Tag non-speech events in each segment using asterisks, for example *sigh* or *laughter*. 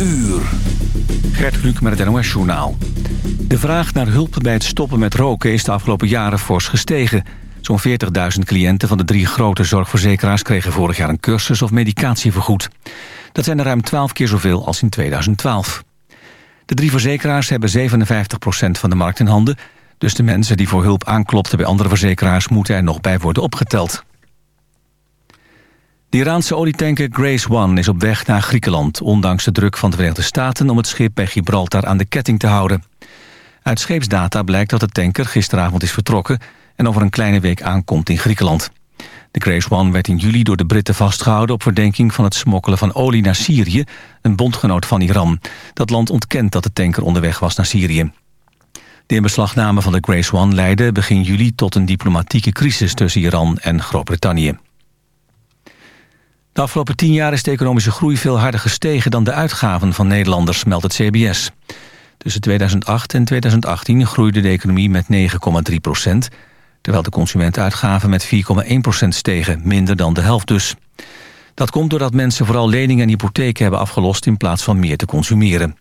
uur. Gert Kluk met het NOS Journaal. De vraag naar hulp bij het stoppen met roken is de afgelopen jaren fors gestegen. Zo'n 40.000 cliënten van de drie grote zorgverzekeraars... kregen vorig jaar een cursus of medicatie vergoed. Dat zijn er ruim 12 keer zoveel als in 2012. De drie verzekeraars hebben 57% van de markt in handen... dus de mensen die voor hulp aanklopten bij andere verzekeraars... moeten er nog bij worden opgeteld. De Iraanse olietanker Grace One is op weg naar Griekenland... ondanks de druk van de Verenigde Staten om het schip bij Gibraltar aan de ketting te houden. Uit scheepsdata blijkt dat de tanker gisteravond is vertrokken... en over een kleine week aankomt in Griekenland. De Grace One werd in juli door de Britten vastgehouden... op verdenking van het smokkelen van olie naar Syrië... een bondgenoot van Iran. Dat land ontkent dat de tanker onderweg was naar Syrië. De inbeslagname van de Grace One leidde begin juli... tot een diplomatieke crisis tussen Iran en Groot-Brittannië. De afgelopen tien jaar is de economische groei veel harder gestegen... dan de uitgaven van Nederlanders, meldt het CBS. Tussen 2008 en 2018 groeide de economie met 9,3 procent... terwijl de consumentenuitgaven met 4,1 procent stegen, minder dan de helft dus. Dat komt doordat mensen vooral leningen en hypotheken hebben afgelost... in plaats van meer te consumeren.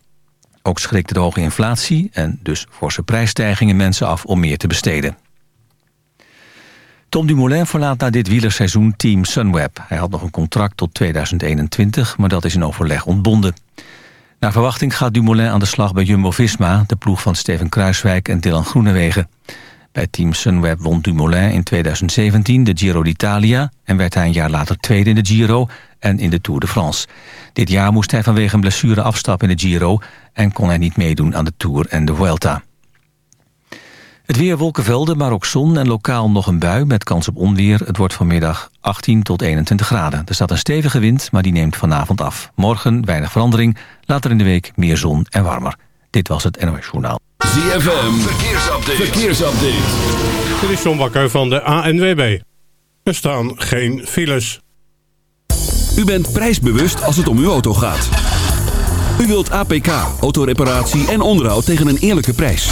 Ook schrikte de hoge inflatie en dus forse prijsstijgingen mensen af om meer te besteden. Tom Dumoulin verlaat na dit wielerseizoen team Sunweb. Hij had nog een contract tot 2021, maar dat is in overleg ontbonden. Naar verwachting gaat Dumoulin aan de slag bij Jumbo-Visma... de ploeg van Steven Kruiswijk en Dylan Groenewegen. Bij team Sunweb won Dumoulin in 2017 de Giro d'Italia... en werd hij een jaar later tweede in de Giro en in de Tour de France. Dit jaar moest hij vanwege een blessure afstappen in de Giro... en kon hij niet meedoen aan de Tour en de Vuelta. Het weer wolkenvelden, maar ook zon en lokaal nog een bui met kans op onweer. Het wordt vanmiddag 18 tot 21 graden. Er staat een stevige wind, maar die neemt vanavond af. Morgen weinig verandering, later in de week meer zon en warmer. Dit was het NOS Journaal. ZFM, verkeersupdate. verkeersupdate. Dit is John Bakker van de ANWB. Er staan geen files. U bent prijsbewust als het om uw auto gaat. U wilt APK, autoreparatie en onderhoud tegen een eerlijke prijs.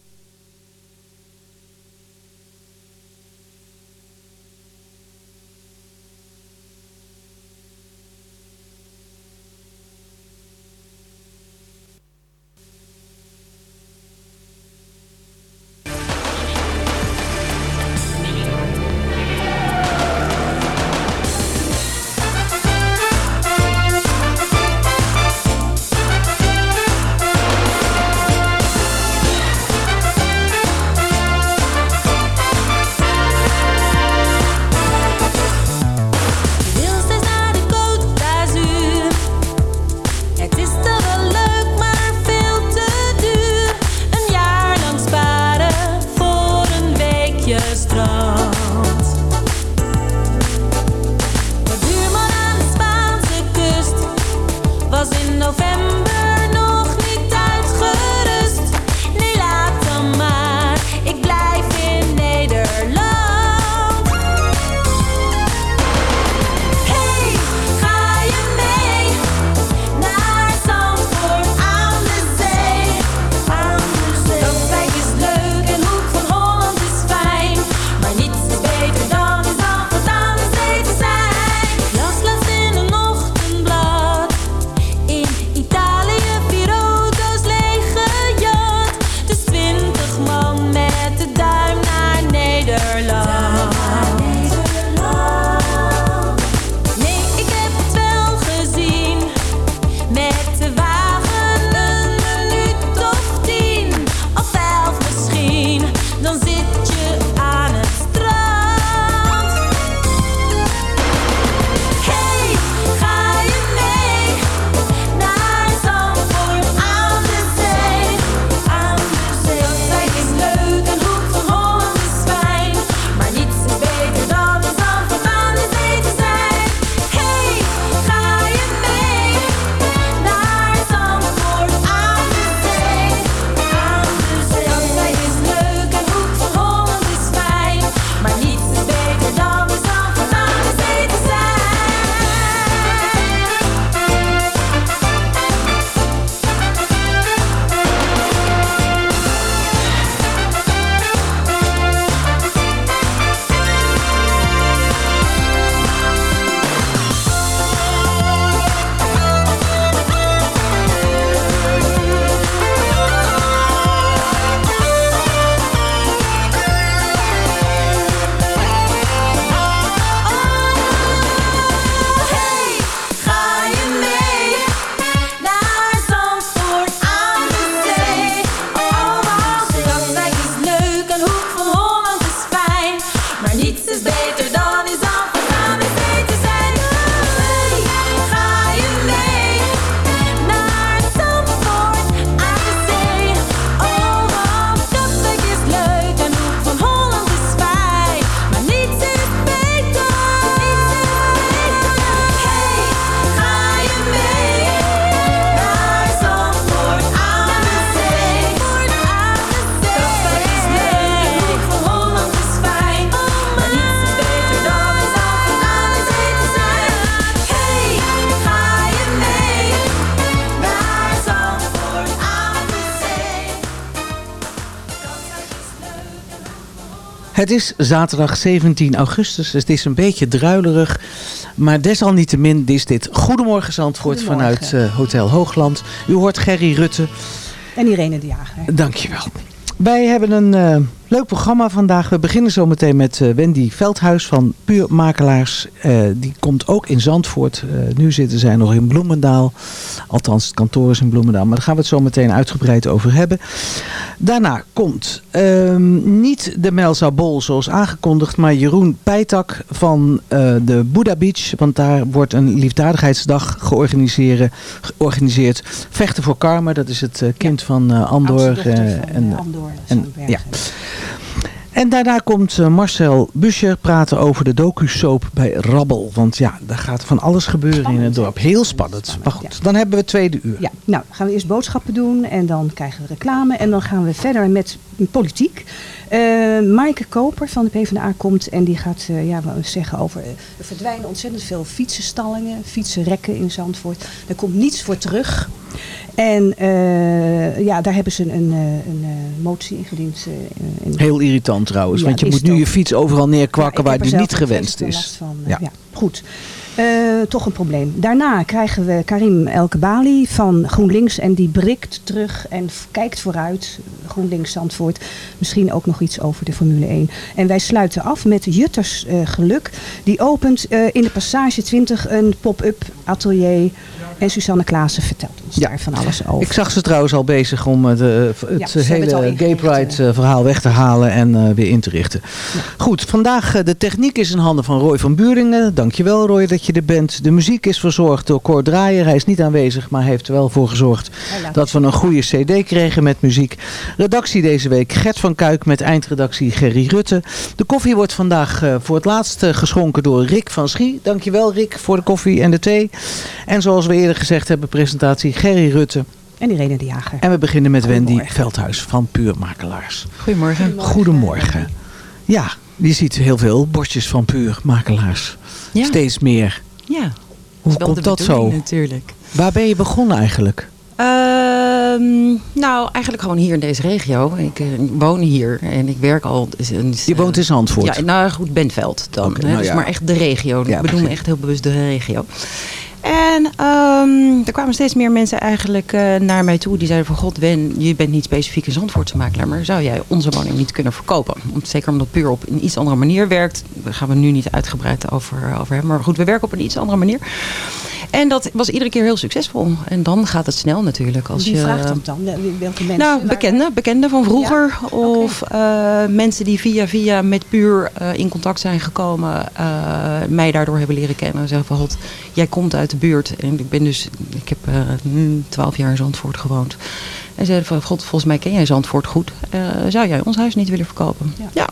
Het is zaterdag 17 augustus. Het is een beetje druilerig. Maar desalniettemin is dit Goedemorgen Zandvoort Goedemorgen. vanuit eh, Hotel Hoogland. U hoort Gerry Rutte. En Irene de Jager. Dankjewel. Wij hebben een eh, leuk programma vandaag. We beginnen zometeen met eh, Wendy Veldhuis van Puur Makelaars. Eh, die komt ook in Zandvoort. Eh, nu zitten zij nog in Bloemendaal. Althans, het kantoor is in Bloemendaal. Maar daar gaan we het zo meteen uitgebreid over hebben. Daarna komt ehm, niet de Melza Bol zoals aangekondigd, maar Jeroen Pijtak van de Buddha Beach. Want daar wordt een liefdadigheidsdag georganiseerd. Vechten voor Karma, dat is het kind van Andor. En, Andor en- ja. En daarna komt eh, Marcel Buscher praten over de docu-soap bij Rabbel. Want ja, daar gaat van alles gebeuren in het dorp. Heel spannend. Maar goed, dan hebben we het tweede uur. Ja, nou gaan we eerst boodschappen doen en dan krijgen we reclame. En dan gaan we verder met politiek. Eh Maaike Koper van de PvdA komt en die gaat eh, ja, wat zeggen over... er verdwijnen ontzettend veel fietsenstallingen, fietsenrekken in Zandvoort. Er komt niets voor terug. En eh, ja, daar hebben ze een, een, eh, een eh, motie ingediend. in, Heel irritant trouwens. Ja, want je moet nu ook. je fiets overal neerkwakken Ja, waar die niet gewenst is. last van, Ja. ja. goed. Eh, toch een probleem. Daarna krijgen we Karim Elkebali van GroenLinks. En die brikt terug en kijkt vooruit. GroenLinks Zandvoort. Misschien ook nog iets over de Formule 1. En wij sluiten af met Jutters eh, Geluk. Die opent eh, in de Passage 20 een pop-up atelier. En Suzanne Klaassen vertelt ons Ja. daar van alles over. Ik zag ze trouwens al bezig om het, hele Gay Pride verhaal weg te halen en weer in te richten. Goed, vandaag de techniek is in handen van Roy van Buringen. Dankjewel Roy dat je er bent. De muziek is verzorgd door Cor Draaier. Hij is niet aanwezig, maar heeft er wel voor gezorgd dat we een goede cd kregen met muziek. Redactie deze week Gert van Kuik met eindredactie Gerry Rutte. De koffie wordt vandaag eh, voor het laatst eh, geschonken door Rick van Schie. Dankjewel Rick voor de koffie en de thee. En zoals we eerder gezegd hebben, presentatie Gerry Rutte. En Irene de Jager. En we beginnen met Wendy Goedemorgen. Veldhuis van Puur Makelaars. Goedemorgen. Goedemorgen. Ja, je ziet heel veel bordjes van Puur Makelaars. Ja, Steeds meer. ja. Hoe komt dat zo? natuurlijk. Waar ben je begonnen eigenlijk? Ehm, nou, eigenlijk gewoon hier in deze regio. Ik eh, woon hier en ik werk al. dus een- Je woont in Zandvoort. Ja, nou goed, Bentveld dan. Hè, nou dus ja. Maar echt de regio. Ja, ik bedoel echt heel bewust de regio. En ehm, er kwamen steeds meer mensen eigenlijk eh, naar mij toe. Die zeiden van god Wen, je bent niet specifiek een Zandvoortse makelaar. Maar zou jij onze woning niet kunnen verkopen? Zeker omdat puur op een iets andere manier werkt. Daar gaan we nu niet uitgebreid over, over hebben. Maar goed, we werken op een iets andere manier. En dat was iedere keer heel succesvol. En dan gaat het snel natuurlijk. Als Wie je, vraagt dat dan? Wel- Welke mensen? nou, bekenden, bekenden van vroeger. Ja? Of eh, mensen die via via met puur eh, in contact zijn gekomen. eh, mij daardoor hebben leren kennen. En zeggen van, god, jij komt uit de buurt. En ik ben dus, ik heb nu twaalf jaar in Zandvoort gewoond. En zeiden van, god, volgens mij ken jij Zandvoort goed. Zou jij ons huis niet willen verkopen? Ja. ja.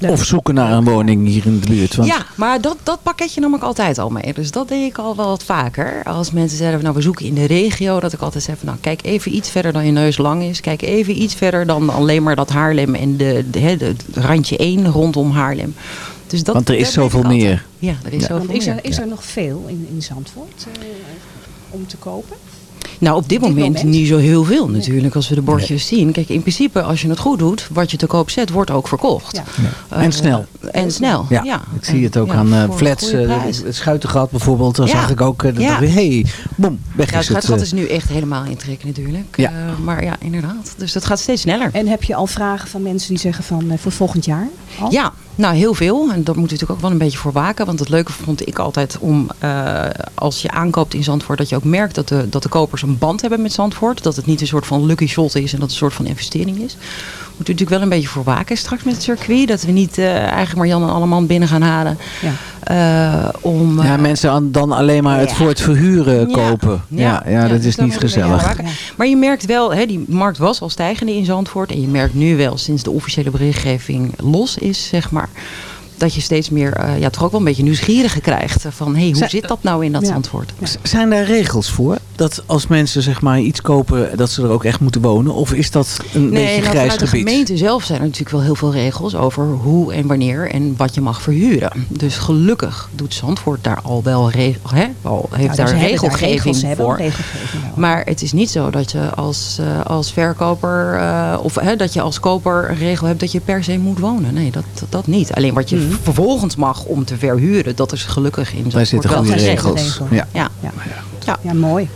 Leuk. Of zoeken naar een woning hier in de buurt. Want Ja, maar dat, dat pakketje nam ik altijd al mee. Dus dat deed ik al wel wat vaker. Als mensen zeiden, nou we zoeken in de regio. Dat ik altijd zei van, nou kijk even iets verder dan je neus lang is. Kijk even iets verder dan alleen maar dat Haarlem en de, de, hè, de, het randje 1 rondom Haarlem. Dus dat, Want er is zoveel meer. Ja, er is Ja. zoveel is, meer. er, is er nog veel in, in Zandvoort eh, om te kopen? Nou, op dit, Op dit moment, moment? niet zo heel veel natuurlijk. Als we de bordjes zien. Kijk, in principe als je het goed doet. Wat je te koop zet, wordt ook verkocht. Ja. Eh, En snel. En snel, Ja, ja. ik zie het ook Ja, aan eh, flats. eh, het Schuitengat bijvoorbeeld. Dan Ja. zag ik ook, eh, dat Ja. dacht ik, hey, boem, weg Ja, is het eh. is nu echt helemaal intrekken natuurlijk. Ja. Eh, maar ja, inderdaad. Dus dat gaat steeds sneller. En heb je al vragen van mensen die zeggen van eh, voor volgend jaar? Al? Ja, nou heel veel. En dat moet je natuurlijk ook wel een beetje voor waken. Want het leuke vond ik altijd om eh, als je aankoopt in Zandvoort... dat je ook merkt dat de, dat de kopers een band hebben met Zandvoort. Dat het niet een soort van lucky shot is en dat het een soort van investering is. Moet je natuurlijk wel een beetje voor waken straks met het circuit. Dat we niet eh, eigenlijk maar Jan en Alleman binnen gaan halen. Ja. eh, om, ja, eh, mensen aan- dan alleen maar het ja. voor het verhuren Ja. kopen. Ja, ja, dat dus is niet moeten gezellig. Maar je merkt wel, hè, die markt was al stijgende in Zandvoort. En je merkt nu wel, sinds de officiële berichtgeving los is, zeg maar. Dat je steeds meer, eh, ja, toch ook wel een beetje nieuwsgierige krijgt. eh, Van, hé, hey, hoe zit dat nou in dat Ja. Zandvoort? Z- Zijn daar regels voor? Dat als mensen zeg maar iets kopen, dat ze er ook echt moeten wonen? Of is dat een beetje nou, grijs vanuit de gebied? gemeente zelf zijn er natuurlijk wel heel veel regels over hoe en wanneer en wat je mag verhuren. Dus gelukkig doet Zandvoort daar al wel regel, hè? Al heeft Ja, dus daar regelgeving voor. regelgeving. Maar het is niet zo dat je als, eh, als verkoper eh, of hè, dat je als koper een regel hebt dat je per se moet wonen. Nee, dat, dat, dat niet. Alleen wat je Vervolgens mag om te verhuren, dat is gelukkig in geregeld. regels. Ja. Ja. ja, mooi.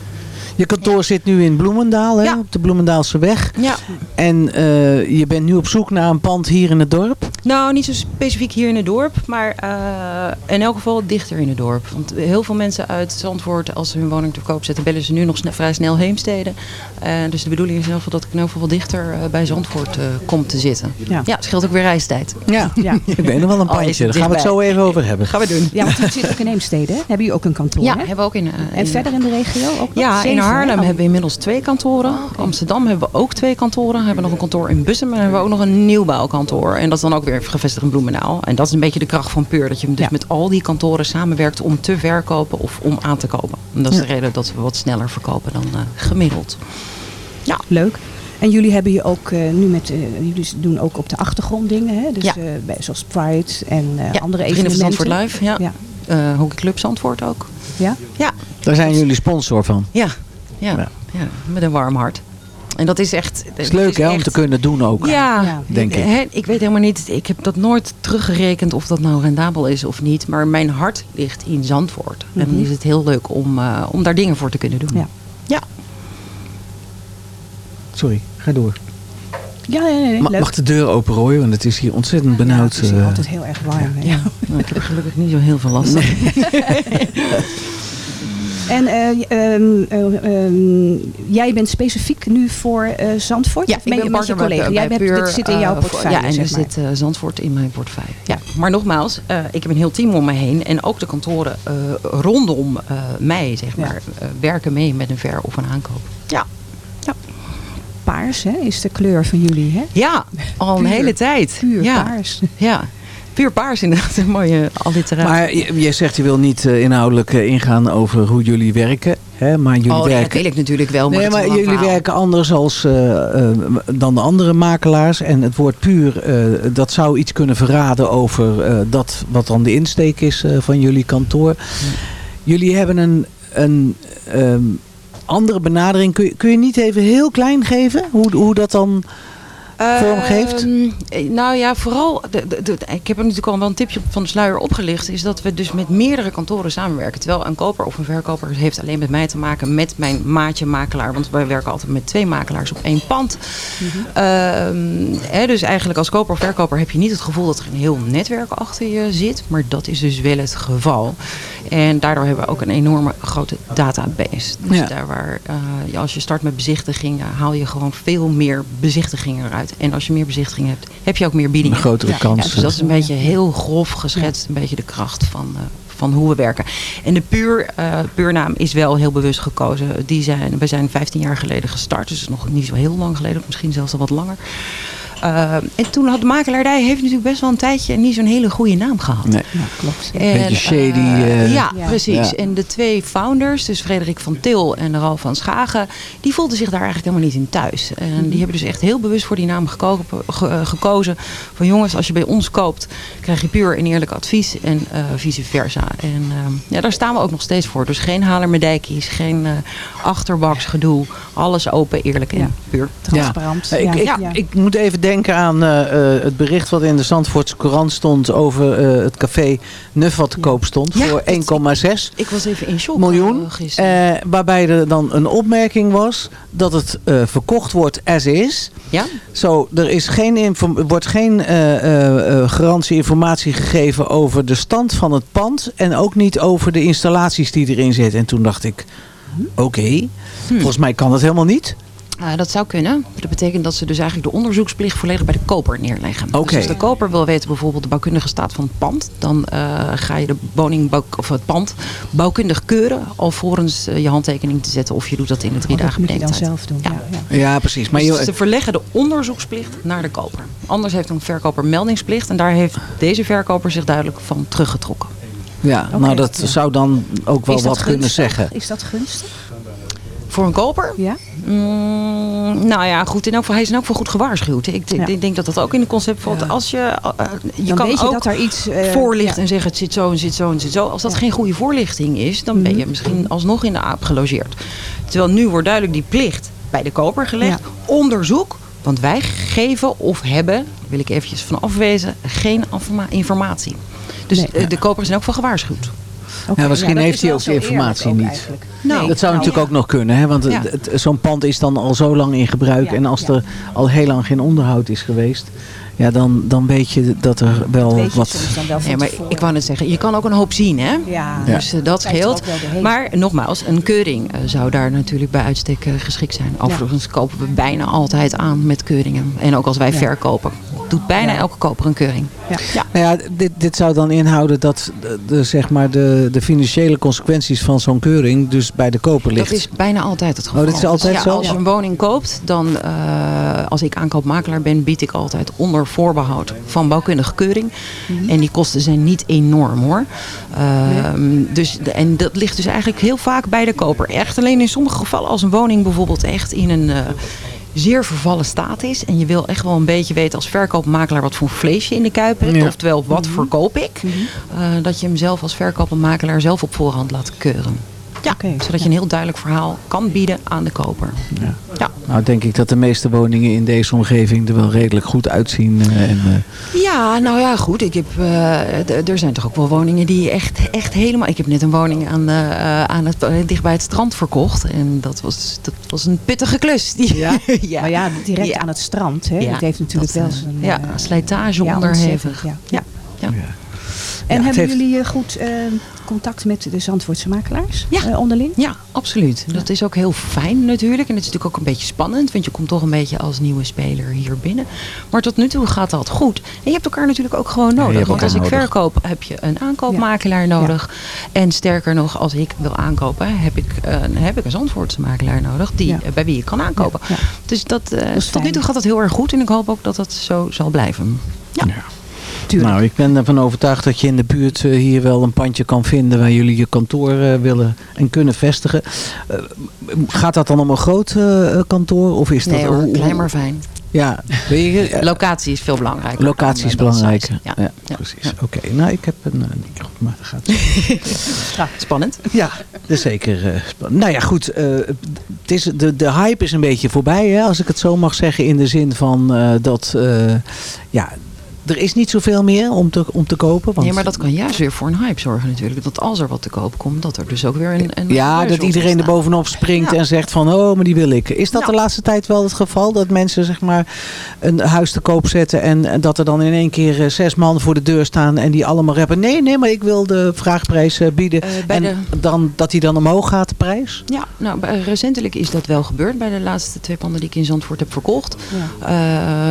Je kantoor zit nu in Bloemendaal, hè? Ja. op de Bloemendaalse weg. ja, En eh, je bent nu op zoek naar een pand hier in het dorp. Nou, niet zo specifiek hier in het dorp, maar eh, in elk geval dichter in het dorp. Want heel veel mensen uit Zandvoort, als ze hun woning te koop zetten, bellen ze nu nog sne- vrij snel Heemstede. Eh, dus de bedoeling is in elk geval dat ik in elk geval dichter eh, bij Zandvoort eh, kom te zitten. Ja. Ja, scheelt ook weer reistijd. Ja, *laughs* Ja. ik weet nog wel een pandje. het Daar gaan we het zo even over hebben. Gaan we doen. Ja, want u zit ook in Heemstede, hè? Hebben jullie ook een kantoor, Ja, hè? hebben we ook in. En in- verder in de regio ook nog? Ja, in? Haarlem Oh. hebben we inmiddels twee kantoren. Amsterdam hebben we ook twee kantoren. We hebben nog een kantoor in Bussum en hebben we ook nog een nieuwbouwkantoor. En dat is dan ook weer gevestigd in Bloemendaal. En dat is een beetje de kracht van Puur. Dat je dus Ja. met al die kantoren samenwerkt om te verkopen of om aan te kopen. En dat is de reden dat we wat sneller verkopen dan eh, gemiddeld. Leuk. En jullie hebben je ook eh, nu met, eh, jullie doen ook op de achtergrond dingen, hè? Dus Ja. eh, bij, zoals Pride en eh, Ja, andere Vrienden van evenementen. Zandvoort Live, ja. Ja. Eh, Hockey Club Zandvoort ook. Ja? Ja, Daar zijn jullie sponsor van. ja, ja, Ja. ja. met een warm hart. En dat is echt... Het is leuk hè, om te kunnen doen ook. Ja, Ja. Denk ik. Hè, ik weet helemaal niet. Ik heb dat nooit teruggerekend of dat nou rendabel is of niet. Maar mijn hart ligt in Zandvoort. En dan Mhm. is het heel leuk om, eh, om daar dingen voor te kunnen doen. Ja. ja. Sorry, ga door. Ja, nee, nee, nee, Ma- leuk. mag de deur open rooien? Want het is hier ontzettend benauwd. Ja, het is eh. altijd heel erg warm. Ja. Nou, ik heb er gelukkig niet zo heel veel last van. *laughs* En eh, ehm, eh, ehm, jij bent specifiek nu voor eh, Zandvoort? Ja, of ik ben met je bij- collega? Jij bij Puur, dit zit in jouw eh, portefeuille, Ja, en er zit Zandvoort in mijn portefeuille. Ja, maar nogmaals, ik heb een heel team om me heen. En ook de kantoren rondom mij, zeg maar, werken mee met een ver- of een aankoop. Ja. Paars hè, is de kleur van jullie, hè? Ja, al een Puur. hele tijd. Puur ja. paars. Ja, puur paars inderdaad. Een mooie alliteratie. Maar je, je zegt je wil niet eh, inhoudelijk eh, ingaan over hoe jullie werken. Hè? Maar jullie oh, ja, dat werken... wil ik natuurlijk wel. Maar Nee, maar jullie verhaal. werken anders als, eh, dan de andere makelaars. En het woord puur, dat zou iets kunnen verraden over dat wat dan de insteek is van jullie kantoor. Jullie hebben een, een ehm, andere benadering. Kun je, kun je niet even heel klein geven hoe, hoe dat dan... vorm geeft? Ehm, eh, nou ja, vooral, de, de, de- ik heb er natuurlijk al wel een tipje van de sluier opgelicht, is dat we dus met meerdere kantoren samenwerken. Terwijl een koper of een verkoper heeft alleen met mij te maken met mijn maatje makelaar. Want wij werken altijd met twee makelaars op één pand. Ehm, hè, dus eigenlijk als koper of verkoper heb je niet het gevoel dat er een heel netwerk achter je zit. Maar dat is dus wel het geval. En daardoor hebben we ook een enorme grote database. Dus Ja. daar waar, eh, als je start met bezichtigingen, haal je gewoon veel meer bezichtigingen eruit. En als je meer bezichtigingen hebt, heb je ook meer Een biedingen. grotere Ja, kans. Ja, dus dat is een beetje heel grof geschetst, een beetje de kracht van, eh, van hoe we werken. En de puur, eh, puurnaam is wel heel bewust gekozen. Die zijn, we zijn 15 jaar geleden gestart, dus nog niet zo heel lang geleden, misschien zelfs al wat langer. Eh, en toen had de makelaardij heeft natuurlijk best wel een tijdje niet zo'n hele goede naam gehad. Nee. Ja, klopt. En, Beetje shady, eh, eh, ja, Ja. precies. Ja. En de twee founders, dus Frederik van Til en Ralf van Schagen, die voelden zich daar eigenlijk helemaal niet in thuis. En die hebben dus echt heel bewust voor die naam gekozen. Van jongens, als je bij ons koopt, krijg je puur en eerlijk advies en eh, vice versa. En ehm, ja, daar staan we ook nog steeds voor. Dus geen halermedijkies, geen eh achterbaksgedoe. Alles open, eerlijk en Ja. puur. Transparant. Ja. Ik, ik, ja. ik moet even denken aan eh, eh, het bericht wat in de Zandvoortse Courant stond over eh, het café Nuf wat te koop stond Ja, voor dat- 1,6 Ik was even in shock. miljoen. waarbij er dan een opmerking was dat het eh, verkocht wordt as is. ja? Zo, er is geen er wordt geen eh, eh, eh, garantie informatie gegeven over de stand van het pand. En ook niet over de installaties die erin zitten. En toen dacht ik, oké, volgens mij kan dat helemaal niet. Eh, dat zou kunnen. Dat betekent dat ze dus eigenlijk de onderzoeksplicht volledig bij de koper neerleggen. Oké. Dus als de koper wil weten bijvoorbeeld de bouwkundige staat van het pand, dan eh, ga je de woning of het pand bouwkundig keuren alvorens eh, je handtekening te zetten of je doet dat in de drie Oh, dat dagen moet je dan bedenktijd. zelf doen. Ja. Ja. Ja, Ja, precies. Maar Dus je, ze verleggen de onderzoeksplicht naar de koper. Anders heeft een verkoper meldingsplicht en daar heeft deze verkoper zich duidelijk van teruggetrokken. ja, nou dat ja. zou dan ook wel dat wat kunnen zeggen. Is dat gunstig? Voor een koper? Ja. Mm, nou ja, goed. In elk geval, hij is in elk geval goed gewaarschuwd. Ik, ik denk dat dat ook in het concept valt. Als je, eh, je Dan kan weet je ook dat er iets... eh, voorlichten ja. en zeggen het zit zo en zit zo en zit zo. Als dat geen goede voorlichting is, dan ben je Mhm. misschien alsnog in de aap gelogeerd. Terwijl nu wordt duidelijk die plicht bij de koper gelegd. Onderzoek. Want wij geven of hebben, wil ik eventjes van afwezen, geen informatie. Dus Nee. eh, de koper is in elk geval gewaarschuwd. Ja, misschien heeft hij ook de informatie ook niet. eigenlijk. Nou, Dat zou Nou, natuurlijk ook nog kunnen, hè? want zo'n pand is dan al zo lang in gebruik. Ja, en als ja. er al heel lang geen onderhoud is geweest, ja, dan, dan weet je dat er wel wat. wel Nee, maar ik wou net zeggen, je kan ook een hoop zien, hè? Ja, Dus eh, dat scheelt. Maar nogmaals, een keuring eh, zou daar natuurlijk bij uitstek eh, geschikt zijn. Overigens kopen we bijna altijd aan met keuringen. En ook als wij Ja. verkopen, doet bijna Ja. elke koper een keuring. Ja. Ja. Nou ja, dit, dit zou dan inhouden dat de, de, zeg maar de, de financiële consequenties van zo'n keuring dus bij de koper ligt. Dat is bijna altijd het geval. Oh, dat is altijd Dus zo? Als je een woning koopt, dan eh, als ik aankoopmakelaar ben, bied ik altijd onder voorbehoud van bouwkundige keuring. Mhm. En die kosten zijn niet enorm hoor. Ehm, dus, en dat ligt dus eigenlijk heel vaak bij de koper. Echt alleen in sommige gevallen als een woning bijvoorbeeld echt in een... eh, zeer vervallen staat is. En je wil echt wel een beetje weten als verkoopmakelaar wat voor vlees je in de kuip hebt. Ja. Oftewel, wat verkoop ik? Eh, dat je hem zelf als verkoopmakelaar zelf op voorhand laat keuren. Ja, zodat je een heel duidelijk verhaal kan bieden aan de koper. Ja. Ja. Nou denk ik dat de meeste woningen in deze omgeving er wel redelijk goed uitzien. eh, en, eh, Ja, nou ja, goed. Ik heb, eh, er zijn toch ook wel woningen die echt, echt helemaal... Ik heb net een woning aan, eh, eh, aan het, eh, dicht bij het strand verkocht. En dat was, dat was een pittige klus. Die, Ja? *laughs* ja. Maar ja, direct Ja. aan het strand. Hè? Ja, dat heeft natuurlijk dat, wel zijn... ja, slijtage ja, onderhevig. Ja. Ja. En hebben heeft- jullie eh, goed eh, contact met de Zandvoortse makelaars Ja. eh, onderling? Ja, absoluut. Dat is ook heel fijn natuurlijk. En het is natuurlijk ook een beetje spannend. Want je komt toch een beetje als nieuwe speler hier binnen. Maar tot nu toe gaat dat goed. En je hebt elkaar natuurlijk ook gewoon nodig. want als ik nodig. verkoop heb je een aankoopmakelaar nodig. En sterker nog, als ik wil aankopen heb ik, heb ik een Zandvoortse makelaar nodig. Die, Ja. bij wie ik kan aankopen. Ja, ja. Dus dat, eh, is tot nu toe gaat dat heel erg goed. En ik hoop ook dat dat zo zal blijven. Ja. Nou, ik ben ervan overtuigd dat je in de buurt eh, hier wel een pandje kan vinden waar jullie je kantoor eh, willen en kunnen vestigen. Eh, gaat dat dan om een groot kantoor? Of is Nee dat hoor, klein maar fijn. Ja, je, Locatie is veel belangrijker. locatie is belangrijk. Ja. Ja, Ja. precies. Oké, nou ik heb een. goed, maar dat gaat. Spannend. Ja, dat is zeker spannend. Nou ja, goed. het is, de, de hype is een beetje voorbij, hè, als ik het zo mag zeggen. In de zin van dat. ja, er is niet zoveel meer om te, om te kopen. Want, Nee, maar dat kan juist weer voor een hype zorgen natuurlijk. Dat als er wat te koop komt, dat er dus ook weer een... een ja, dat iedereen er bovenop springt Ja. en zegt van, oh, maar die wil ik. Is dat Nou. de laatste tijd wel het geval? Dat mensen zeg maar een huis te koop zetten en, dat er dan in één keer eh, zes man voor de deur staan en die allemaal rappen. Nee, nee, maar ik wil de vraagprijs eh, bieden. Eh, en de- dan, dat die dan omhoog gaat, de prijs? Ja, nou, recentelijk is dat wel gebeurd bij de laatste twee panden die ik in Zandvoort heb verkocht.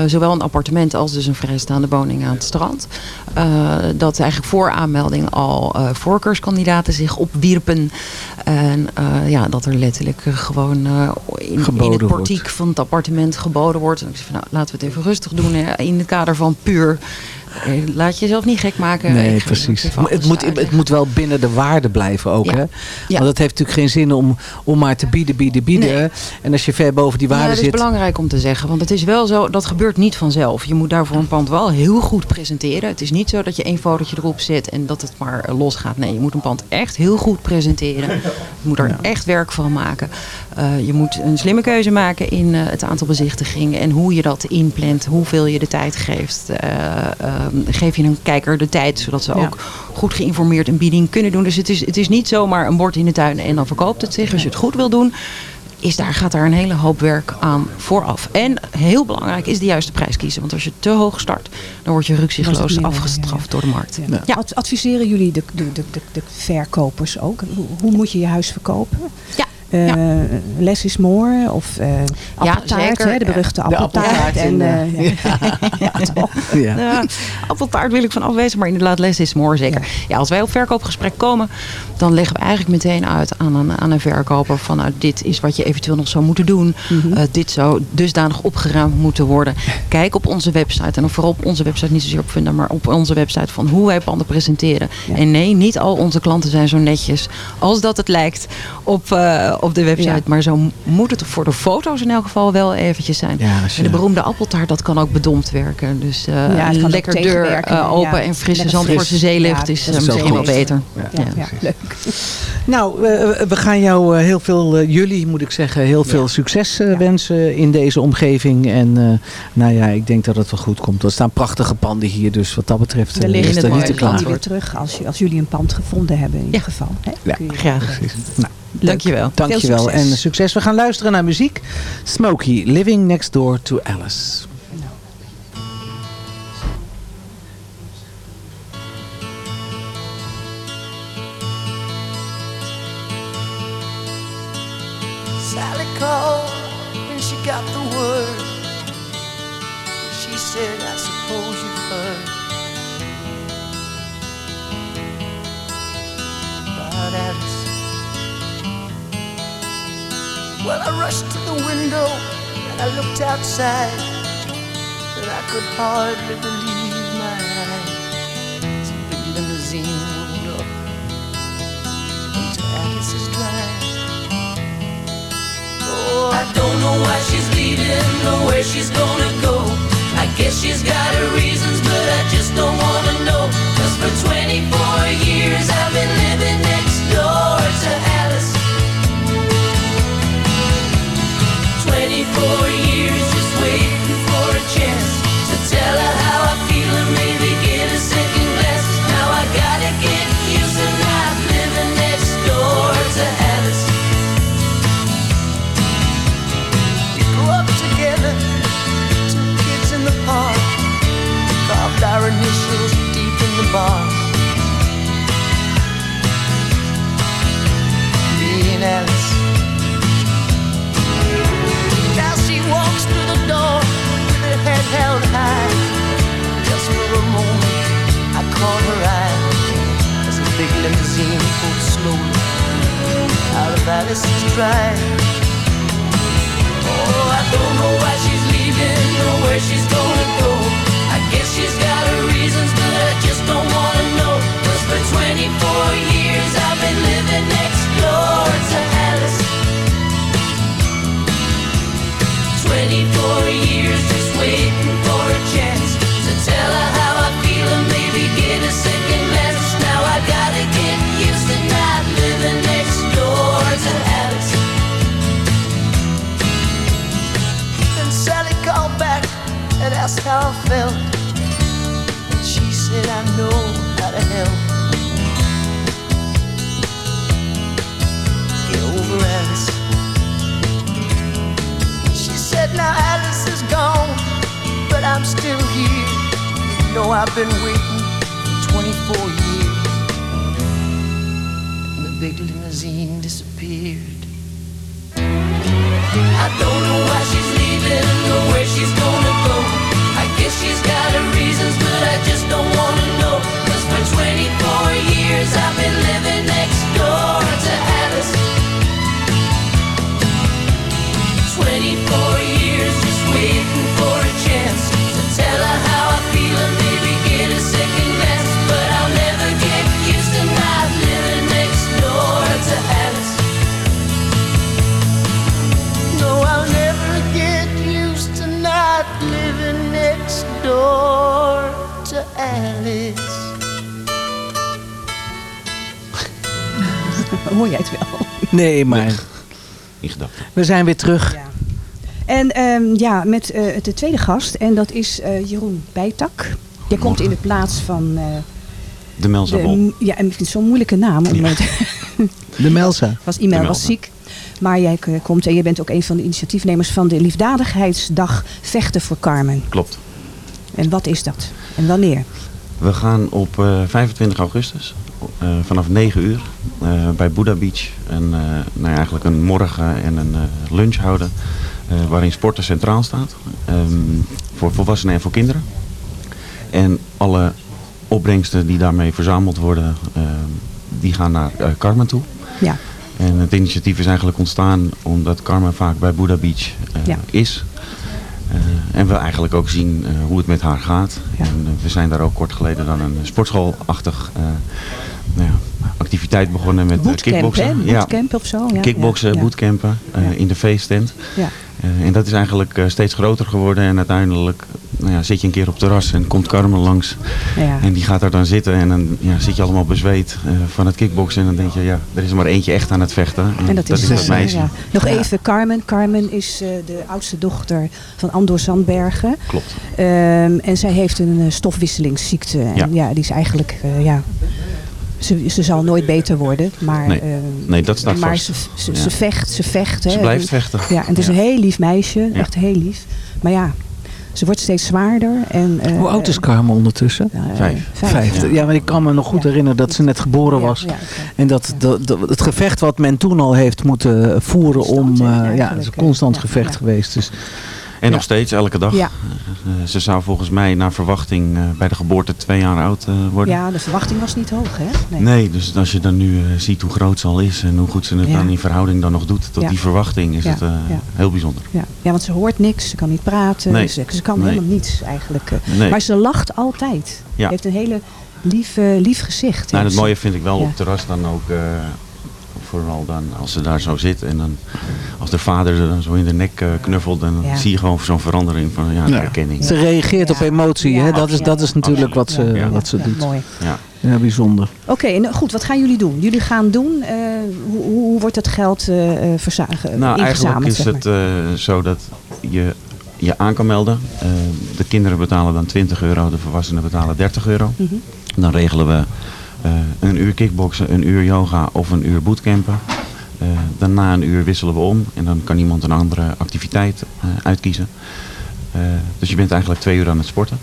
Zowel een appartement als dus een vrijstaande woning aan het strand. Eh, dat eigenlijk voor aanmelding al eh, voorkeurskandidaten zich opwierpen. En eh, ja, dat er letterlijk gewoon in, in het wordt. portiek van het appartement geboden wordt. En ik zeg van, nou, laten we het even rustig doen. Hè, in het kader van puur, laat jezelf niet gek maken. Nee, precies. het, moet, het moet wel binnen de waarde blijven ook. Ja. Hè? Ja. Want het heeft natuurlijk geen zin om, om maar te bieden, bieden, bieden. Nee. En als je ver boven die Ja, waarde dat is zit. belangrijk om te zeggen. Want het is wel zo, dat gebeurt niet vanzelf. Je moet daarvoor een pand wel heel goed presenteren. Het is niet zo dat je één fotootje erop zet en dat het maar eh, losgaat. Nee, je moet een pand echt heel goed presenteren. Je moet er echt werk van maken. Eh, je moet een slimme keuze maken in eh, het aantal bezichtigingen. En hoe je dat inplant, hoeveel je de tijd geeft. Eh, geef je een kijker de tijd, zodat ze Ja. ook goed geïnformeerd een bieding kunnen doen. Dus het is, het is niet zomaar een bord in de tuin en dan verkoopt het zich. Als je het goed wil doen, is daar, gaat daar een hele hoop werk aan vooraf. En heel belangrijk is de juiste prijs kiezen. Want als je te hoog start, dan word je minder, afgestraft ja, ja. door de markt. Ja. Ja. Ad- adviseren jullie de, de, de, de, de verkopers ook? Hoe, hoe moet je je huis verkopen? Ja. Eh, Ja. Less is more of eh appeltaart, zeker. hè, de beruchte De appeltaart. appeltaart en, eh, ja. *laughs* Ja. Ja. Ja, appeltaart wil ik van afwezen, maar inderdaad, les is more zeker. Ja. als wij op verkoopgesprek komen, dan leggen we eigenlijk meteen uit aan een, aan een verkoper van nou, dit is wat je eventueel nog zou moeten doen. Mhm. Eh, dit zou dusdanig opgeruimd moeten worden. Kijk op onze website en dan vooral op onze website, niet zozeer op Funda, maar op onze website van hoe wij panden presenteren. Ja. En nee, niet al onze klanten zijn zo netjes als dat het lijkt op, eh, op de website. Ja. Maar zo moet het voor de foto's in elk geval wel eventjes zijn. Ja, als je- En de beroemde appeltaart, dat kan ook bedompt werken. Dus eh, Ja, een ook lekker deur eh, open ja. en frisse Zandvoortse Ja, is eh, is misschien wel beter. Ja. Ja, Ja. ja, leuk. Nou, we, we gaan jou eh, heel veel, eh, jullie moet ik zeggen, heel veel succes eh, Ja. wensen in deze omgeving. En eh, nou ja, ik denk dat het wel goed komt. Er staan prachtige panden hier, dus wat dat betreft eh, Wellicht is het er niet te klagen. weer terug als, als jullie een pand gevonden hebben in ieder geval. Hè? Ja, Graag. Precies. Nou, Dankjewel. dankjewel succes. en succes. We gaan luisteren naar muziek. Smokey, Living Next Door to Alice. Nee, maar In gedachten. we zijn weer terug. Ja. En ehm, ja, met eh, de tweede gast. En dat is eh, Jeroen Bijtak. Die komt in de plaats van... eh, De Melzabol. de, ja, en ik vind het zo'n moeilijke naam. *laughs* De Melsa. was e-mail was Melza. ziek. Maar jij komt en je bent ook een van de initiatiefnemers van de Liefdadigheidsdag Vechten voor Carmen. Klopt. En wat is dat? En wanneer? We gaan op eh, 25 augustus vanaf 9 uur eh, bij Buddha Beach. En, eh, nou ja, eigenlijk een morgen en een eh, lunch houden. eh, waarin sporten centraal staat. Ehm, voor volwassenen en voor kinderen. En alle opbrengsten die daarmee verzameld worden, die gaan naar eh, Carmen toe. Ja. En het initiatief is eigenlijk ontstaan omdat Carmen vaak bij Buddha Beach eh, Ja. is. Eh, en we eigenlijk ook zien eh, hoe het met haar gaat. En eh, we zijn daar ook kort geleden dan een sportschoolachtig nou ja, activiteit begonnen met Bootcamp, kickboksen. hè? Ja, Bootcamp of zo. Ja, kickboksen, ja, bootcampen in de feesttent. Ja. En dat is eigenlijk steeds groter geworden. En uiteindelijk nou ja, zit je een keer op het terras en komt Carmen langs. Ja. En die gaat daar dan zitten en dan ja, zit je allemaal bezweet eh, van het kickboksen. En dan denk je, ja, er is er maar eentje echt aan het vechten. En dat is, dat eh, meisje. ja. Nog even Carmen. Carmen is eh, de oudste dochter van Andor Zandbergen. Klopt. Ehm, en zij heeft een eh, stofwisselingsziekte. En Ja. die is eigenlijk, ja, ze, ze zal nooit beter worden. Maar, Nee. ehm, Nee, dat staat maar vast. Ze, ze, ze vecht, ze vecht. Ze hè. blijft vechten. Ja, en het is een heel lief meisje. Echt heel lief. Maar ja, ze wordt steeds zwaarder. En, eh, Hoe oud is Carmen ondertussen? eh, Vijf. Vijf. Ja, maar ik kan me nog goed herinneren dat ze net geboren Ja, was. ja. En dat, dat, dat- het gevecht wat men toen al heeft moeten voeren om... Constant, eh, ja, het is een eh, constant ja, gevecht ja. geweest. Dus En nog steeds, elke dag. Ja. Eh, ze zou volgens mij naar verwachting eh, bij de geboorte twee jaar oud eh, worden. ja, de verwachting was niet hoog, hè? Nee. Nee, dus als je dan nu ziet hoe groot ze al is en hoe goed ze het dan in verhouding dan nog doet tot die verwachting, is het heel bijzonder. Ja. ja, want ze hoort niks, ze kan niet praten, Nee. ze, ze kan Nee. helemaal niets eigenlijk. Nee. Maar ze lacht altijd. Heeft een hele lief, lief gezicht. Nou, het mooie vind ik wel Ja. op terras dan ook, vooral dan als ze daar zo zit en dan als de vader er dan zo in de nek eh, knuffelt, dan Ja. zie je gewoon zo'n verandering van ja, de Ja. herkenning. ze reageert Ja. op emotie. Ja, hè? Dat, is, dat is natuurlijk wat ze, Ja. wat ze Ja, doet. Mooi. Ja. Ja, bijzonder. Oké, en goed, wat gaan jullie doen? Jullie gaan doen, eh, hoe, hoe wordt het geld eh eh, verza- ge- Nou, eigenlijk is zeg het maar? eh, zo dat je je aan kan melden. Eh, de kinderen betalen dan 20 euro, de volwassenen betalen 30 euro. Mhm. Dan regelen we een uur kickboksen, een uur yoga of een uur bootcampen. Eh, daarna een uur wisselen we om en dan kan iemand een andere activiteit eh, uitkiezen. Eh, dus je bent eigenlijk twee uur aan het sporten.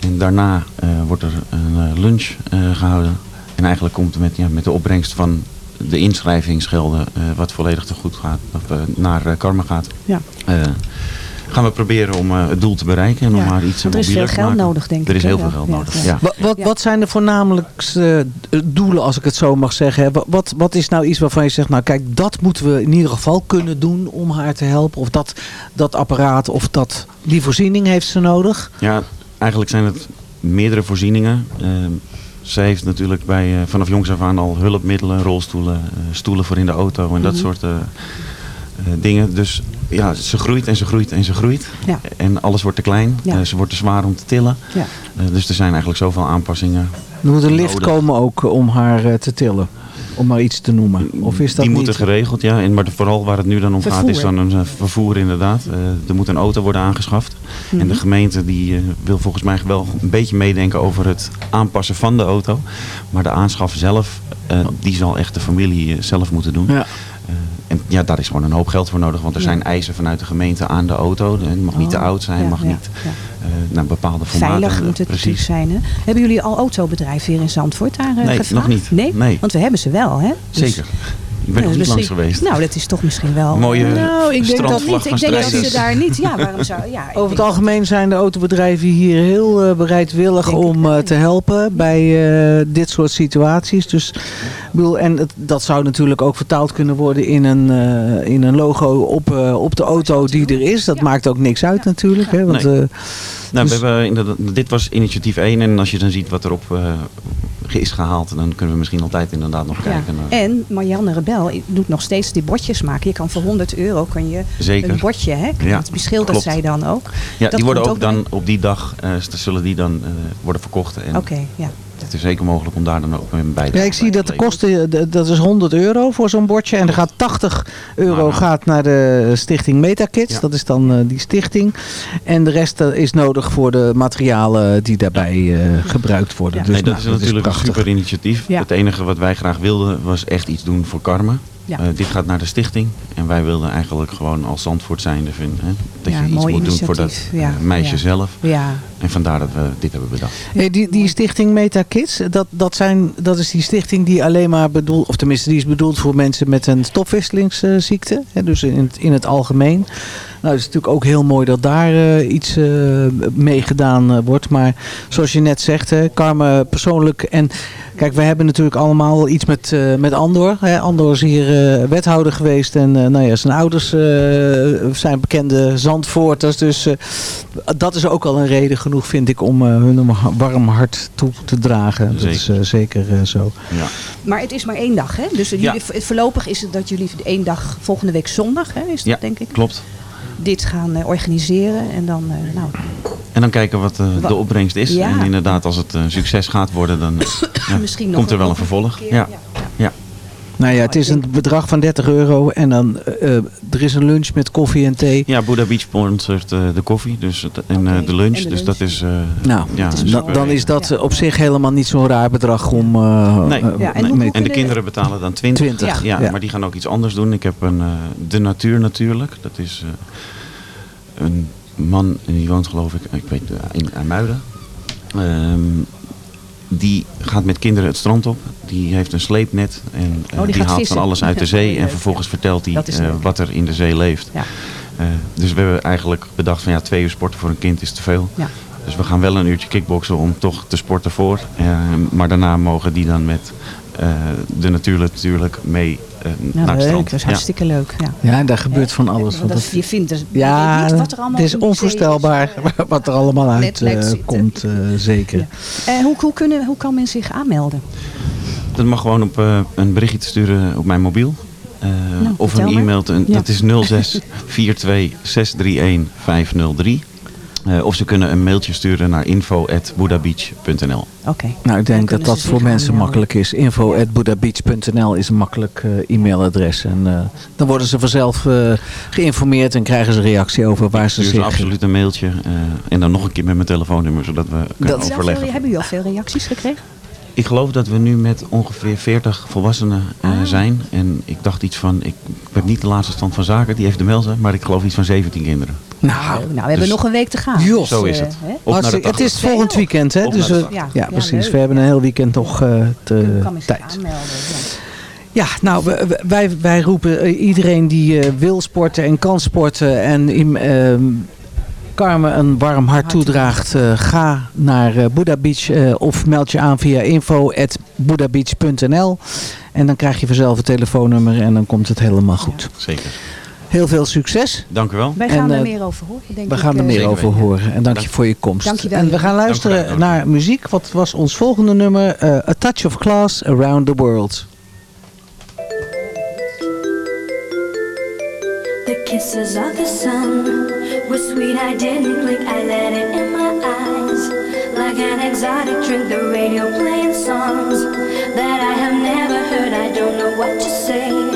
En daarna eh, wordt er een eh, lunch eh, gehouden. En eigenlijk komt met, ja, met de opbrengst van de inschrijvingsgelden, eh, wat volledig te goed gaat, of, eh, naar eh, Karma gaat. Ja. Eh, gaan we proberen om eh, het doel te bereiken en om Ja, haar iets want er is veel te geld maken. nodig, denk Er ik, is hè? heel veel geld ja, nodig, ja. ja. Wat, wat, zijn de voornamelijkste eh, doelen, als ik het zo mag zeggen? Wat- Wat, is nou iets waarvan je zegt, nou kijk, dat moeten we in ieder geval kunnen doen om haar te helpen? Of dat, dat apparaat of dat, die voorziening heeft ze nodig? Ja, eigenlijk zijn het meerdere voorzieningen. Ehm zij heeft natuurlijk bij, eh, vanaf jongs af aan al hulpmiddelen, rolstoelen, eh, stoelen voor in de auto en dat Mhm. soort eh, eh, dingen. Dus ja, ze groeit en ze groeit en ze groeit. Ja. En alles wordt te klein. Ja. Eh, ze wordt te zwaar om te tillen. Ja. Eh, dus er zijn eigenlijk zoveel aanpassingen. Er moet een lift Nodig. komen ook eh, om haar eh, te tillen. Om maar iets te noemen. Of is dat Die niet? moeten geregeld, ja. En, maar de- vooral waar het nu dan om gaat is dan een eh, vervoer inderdaad. Eh, er moet een auto worden aangeschaft. En Mhm. de gemeente die eh, wil volgens mij wel een beetje meedenken over het aanpassen van de auto. Maar de aanschaf zelf, eh, die zal echt de familie eh, zelf moeten doen. Ja. En ja, daar is gewoon een hoop geld voor nodig. Want er Ja. zijn eisen vanuit de gemeente aan de auto. Het mag niet te Oh, oud zijn, ja, mag ja, niet ja. eh, naar bepaalde formaten. Veilig moet het natuurlijk zijn. Hè? Hebben jullie al autobedrijven hier in Zandvoort daar eh, Nee, gevraagd? nog niet. Nee? Nee. Want we hebben ze wel, hè? Dus- Zeker. Ik ben Ja, nog niet langs misschien- geweest. Nou, dat is toch misschien wel... Mooie Nou, ik denk dat niet. Ik denk dat ze daar niet... Ja, waarom zou... Ja, Over het denk- algemeen zijn de autobedrijven hier heel eh, bereidwillig om eh, te helpen bij eh, dit soort situaties. Dus, bedoel, en het, dat zou natuurlijk ook vertaald kunnen worden in een, eh, in een logo op, eh, op de auto die er is. Dat Ja. maakt ook niks uit natuurlijk. Hè, want, Nee. eh, Nou, Dus- we hebben inderdaad, dit was initiatief 1 en als je dan ziet wat erop is gehaald, dan kunnen we misschien altijd inderdaad nog Ja. kijken. naar- En Marianne Rebel doet nog steeds die bordjes maken. Je kan voor 100 euro kan je Zeker. een bordje, hè? Ja, dat beschildert klopt. zij dan ook. ja, dat die worden ook ook dan op die dag, eh, zullen die dan eh, worden verkocht. En Oké, ja. Het is zeker mogelijk om daar dan ook een bijdrage ja, ik zie bij dat te de kosten, de- dat is 100 euro voor zo'n bordje. En er gaat 80 euro Ah. gaat naar de stichting Metakids. Ja. Dat is dan eh, die stichting. En de rest eh, is nodig voor de materialen die daarbij eh, gebruikt worden. Ja. Dus nee, dat nou, is natuurlijk een super initiatief. Ja. Het enige wat wij graag wilden was echt iets doen voor Karma. Ja. Eh, dit gaat naar de stichting. En wij wilden eigenlijk gewoon als Zandvoort zijnde vinden. Hè, dat Ja, je iets moet doen voor dat eh, meisje zelf. Ja. En vandaar dat we dit hebben bedacht. Hey, die, die stichting Meta Kids, dat, dat, zijn, dat is die stichting die alleen maar bedoeld, of tenminste die is bedoeld voor mensen met een stofwisselingsziekte. Hè, dus in het, in het algemeen. Nou, het is natuurlijk ook heel mooi dat daar eh, iets eh mee gedaan eh, wordt. Maar zoals je net zegt, hè, Carmen persoonlijk. En kijk, we hebben natuurlijk allemaal iets met, eh, met Andor. Hè. Andor is hier eh, wethouder geweest. En eh, nou ja, zijn ouders eh, zijn bekende Zandvoorters. Dus eh, dat is ook al een reden genoeg, vind ik, om eh, hun een warm hart toe te dragen. Dat is eh, zeker eh, zo. Ja. Maar het is maar één dag, hè? Dus jullie, voorlopig is het dat jullie één dag volgende week zondag, hè? Is dat Ja, denk ik? klopt. Dit gaan eh, organiseren en dan, eh, nou, En dan kijken wat eh, de opbrengst is. Ja. En inderdaad, als het een succes gaat worden, dan *coughs* ja, komt er wel een vervolg. keer, Ja. Ja. Nou ja, het is een bedrag van 30 euro. En dan eh, eh, er is een lunch met koffie en thee. Ja, Buddha Beach sponsort eh, de koffie dus het, en eh, de lunch. en de dus lunch. dat is... eh, Nou, ja, dan- dan is dat op zich helemaal niet zo'n raar bedrag om eh, Nee, Ja, en nee. de kinderen betalen dan 20. 20, Ja, ja. maar die gaan ook iets anders doen. Ik heb een eh, De Natuur natuurlijk. Dat is eh, een man, en die woont geloof ik, ik weet in IJmuiden. Ehm die gaat met kinderen het strand op. Die heeft een sleepnet en eh, Oh, die die, gaat haalt vissen. van alles uit de zee. En vervolgens vertelt hij eh, wat er in de zee leeft. Ja. Eh, dus we hebben eigenlijk bedacht van ja, twee uur sporten voor een kind is te veel. Ja. Dus we gaan wel een uurtje kickboksen om toch te sporten voor. Eh, maar daarna mogen die dan met eh, de natuur natuurlijk mee eh, nou, naar het leuk. strand. Dat is Ja. hartstikke leuk. Ja. Ja, en daar gebeurt van alles. Want dat, dat- je vindt dus, ja, niet wat er allemaal het is onvoorstelbaar wat er allemaal uit eh, komt, eh, zeker. Ja. Eh, hoe, hoe, kunnen, hoe kan men zich aanmelden? Dat mag gewoon op eh, een berichtje te sturen op mijn mobiel. Eh, Nou, of een e-mail. Ja. Dat is 06 42 631 503. Eh, of ze kunnen een mailtje sturen naar info.budabeach.nl Oké. Nou, ik denk dat dat voor mensen makkelijk is. info.budabeach.nl is een makkelijk eh, e-mailadres. En eh, dan worden ze vanzelf eh, geïnformeerd en krijgen ze reactie over waar ze Stuur ze zich... absoluut een mailtje. eh, en dan nog een keer met mijn telefoonnummer, zodat we kunnen Zelf, overleggen. hebben jullie al veel reacties gekregen? Ik geloof dat we nu met ongeveer 40 volwassenen Ah. zijn. En ik dacht iets van, ik heb niet de laatste stand van zaken, die heeft de melden, maar ik geloof iets van 17 kinderen. Nou, nou, we hebben dus- nog een week te gaan. Joh. Dus, Zo is eh, het. hè? Het 80. is volgend weekend, hè? Dus naar de we, 80. ja, Ja, precies. leuk. We hebben een heel weekend nog eh, te kan tijd. aanmelden. Ja, nou, wij, wij roepen eh, iedereen die eh, wil sporten en kan sporten en in, ehm, Carmen een warm hart toedraagt, eh, ga naar eh Buddha Beach eh, of meld je aan via info.buddhabeach.nl en dan krijg je vanzelf een telefoonnummer en dan komt het helemaal goed. Zeker. Heel veel succes. Dank u wel. Wij En, gaan er eh, meer over horen, denk We ik. gaan er eh, meer over weten. horen en dank je Dank- voor je komst. Dank je wel. En we gaan luisteren Dank u wel. naar muziek. Wat was ons volgende nummer? Eh, A Touch of Class Around the World. The kisses of the sun were sweet. I didn't blink. I let it in my eyes. Like an exotic drink, the radio playing songs that I have never heard. I don't know what to say.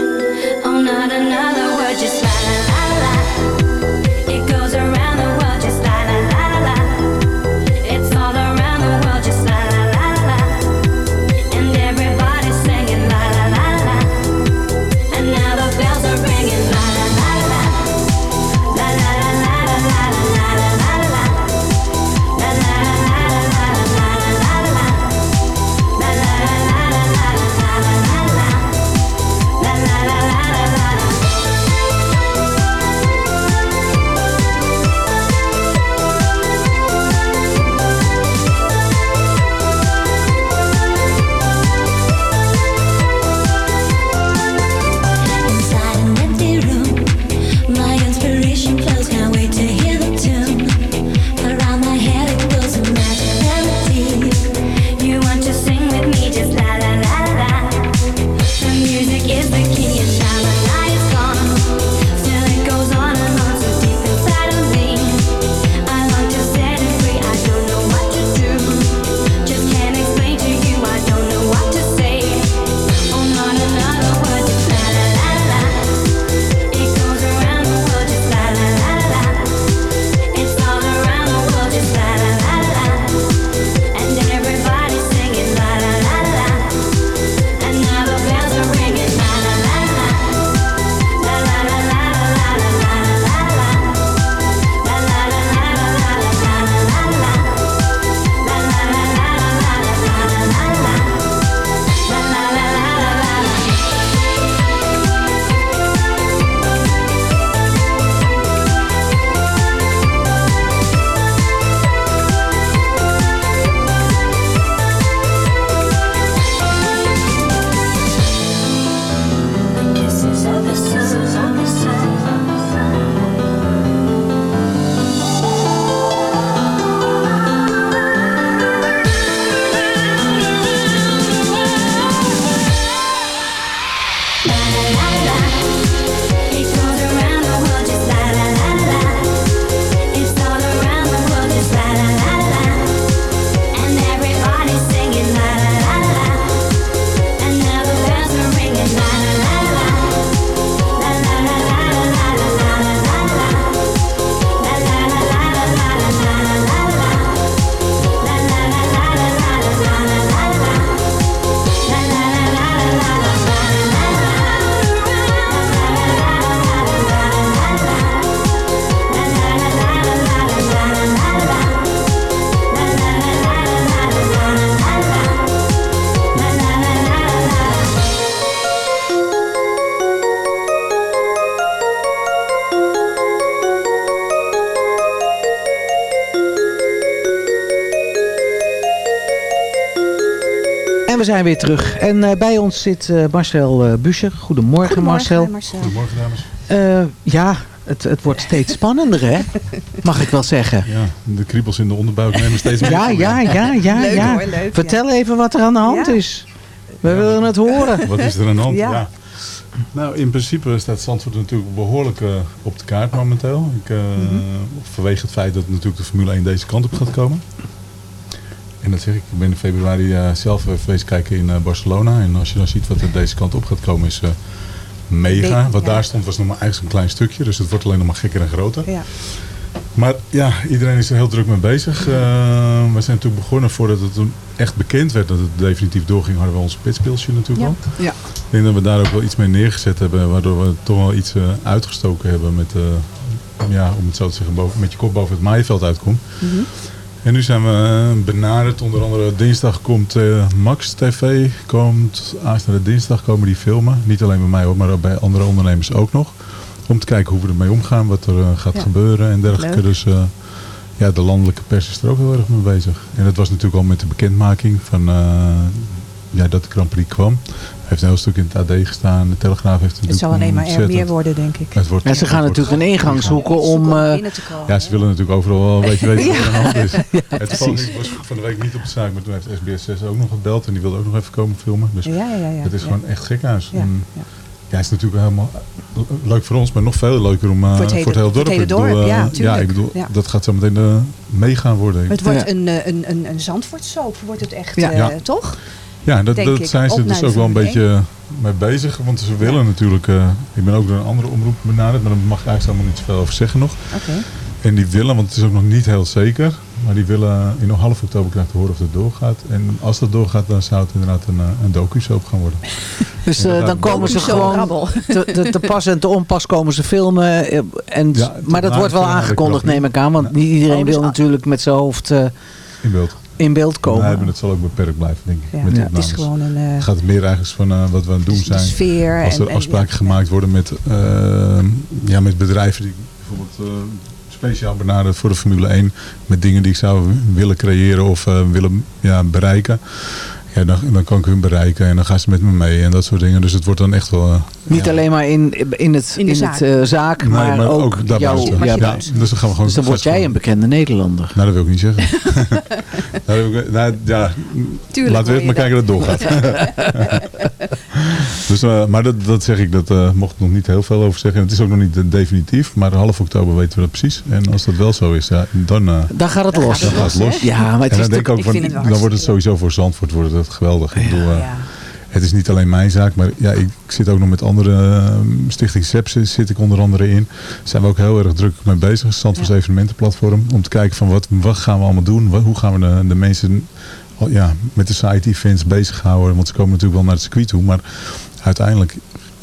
Zijn weer terug. En eh, bij ons zit eh, Marcel uh, Buscher. Goedemorgen, Marcel. Marcel. Goedemorgen dames. Eh, ja, het, het wordt steeds spannender hè? *laughs* Mag ik wel zeggen. Ja, de kriebels in de onderbuik nemen steeds meer. Ja, ja, ja, ja. Leuk ja. hoor, leuk, Vertel even wat er aan de hand Ja. is. We willen het horen. *laughs* Wat is er aan de hand? Ja. Ja. Nou, in principe staat Zandvoort natuurlijk behoorlijk eh, op de kaart momenteel. Ik, eh, Vanwege het feit dat natuurlijk de Formule 1 deze kant op gaat komen. En dat zeg ik, ik ben in februari eh, zelf even geweest kijken in eh, Barcelona. En als je dan ziet wat er deze kant op gaat komen is eh, mega. Wat daar stond was nog maar eigenlijk een klein stukje. Dus het wordt alleen nog maar gekker en groter. Ja. Maar ja, iedereen is er heel druk mee bezig. Eh, we zijn natuurlijk begonnen voordat het toen echt bekend werd dat het definitief doorging, hadden we ons pitspilsje natuurlijk Ja. al. Ja. Ik denk dat we daar ook wel iets mee neergezet hebben, waardoor we toch wel iets eh, uitgestoken hebben met, eh, ja, om het zo te zeggen, boven, met je kop boven het maaiveld uitkomt. Mhm. En nu zijn we eh, benaderd, onder andere dinsdag komt eh, Max TV, komt aanstaande dinsdag komen die filmen. Niet alleen bij mij hoor, maar ook bij andere ondernemers ook nog. Om te kijken hoe we ermee omgaan, wat er eh, gaat Ja. gebeuren en dergelijke. Leuk. Dus ja, de landelijke pers is er ook heel erg mee bezig. En dat was natuurlijk al met de bekendmaking van ja, dat de Grand Prix kwam. Heeft een heel stuk in het AD gestaan, de Telegraaf heeft Het zal alleen maar er meer worden, denk ik. Het wordt, Ja, ze gaan het natuurlijk een ingang zoeken om... Eh, binnen te komen. ja, ze willen natuurlijk overal wel een *laughs* beetje weten wat er aan de hand is. Ja, het was van de week niet op de zaak, maar toen heeft SBS 6 ook nog gebeld en die wilde ook nog even komen filmen. Dus Ja, ja, ja. ja. het is ja. gewoon echt gekhuis. Ja, En ja. Ja, het is natuurlijk helemaal leuk voor ons, maar nog veel leuker om, eh, Voor het hele- voor het hele dorp. het hele Ik bedoel, dorp, eh, ja, ik bedoel, Ja. dat gaat zo meteen eh, meegaan worden. Het wordt Ja. een, een, een, een Zandvoortsoap, wordt het echt, Ja. Ja. toch? Ja, dat, dat ik, zijn ze dus ook wel een beetje mee bezig. Want ze willen natuurlijk, eh, ik ben ook door een andere omroep benaderd, maar daar mag ik eigenlijk helemaal niet zoveel over zeggen nog. Oké. En die willen, want het is ook nog niet heel zeker, maar die willen in half oktober krijgen te horen of het doorgaat. En als dat doorgaat, dan zou het inderdaad een, eh, een docu-soap gaan worden. *laughs* Dus eh, dan komen ze gewoon te, te, te pas en te onpas komen ze filmen. eh, En, Ja, maar dat wordt wel aangekondigd neem ik aan. Want niet iedereen Oh, dus wil natuurlijk met zijn hoofd eh, In beeld. In beeld Nee, maar komen. het zal ook beperkt blijven, denk ik. Ja, met de het is gewoon een eh, gaat meer eigenlijk van eh, wat we aan het doen zijn. sfeer. Als er en- afspraken ja. gemaakt worden met, eh, ja, met bedrijven die bijvoorbeeld speciaal benaderen voor de Formule 1. Met dingen die ik zou willen creëren of willen ja, bereiken. Ja, dan, dan kan ik hun bereiken en dan gaan ze met me mee en dat soort dingen. Dus het wordt dan echt wel... eh, Niet ja, alleen maar in, in het, In de in zaak. het eh, zaak, Nee, maar, ook, daarbuiten. ja, dus dan gaan we gewoon... dus dan word jij een bekende Nederlander. Nou, dat wil ik niet zeggen. *laughs* nou, ik- nou, ja, Tuurlijk laten we eerst maar kijken dat het doorgaat. *laughs* dus, eh, maar dat, dat zeg ik, dat eh, mocht ik nog niet heel veel over zeggen. Het is ook nog niet definitief, maar half oktober weten we dat precies. En als dat wel zo is, ja, dan, Dan gaat het los. gaat dan gaat het los. Ja, maar het en is dan denk ik ook ik van, het dan wordt het sowieso voor Zandvoort wordt het geweldig. Ik bedoel, eh, Ja. het is niet alleen mijn zaak, maar ja, ik zit ook nog met andere eh, Stichting Sepsis zit ik onder andere in. Daar zijn we ook heel erg druk mee bezig. Zandvoorts Ja. evenementenplatform. Om te kijken van wat, wat gaan we allemaal doen? Wat- hoe gaan we de, de mensen ja, met de side events bezighouden? Want ze komen natuurlijk wel naar het circuit toe. Maar uiteindelijk,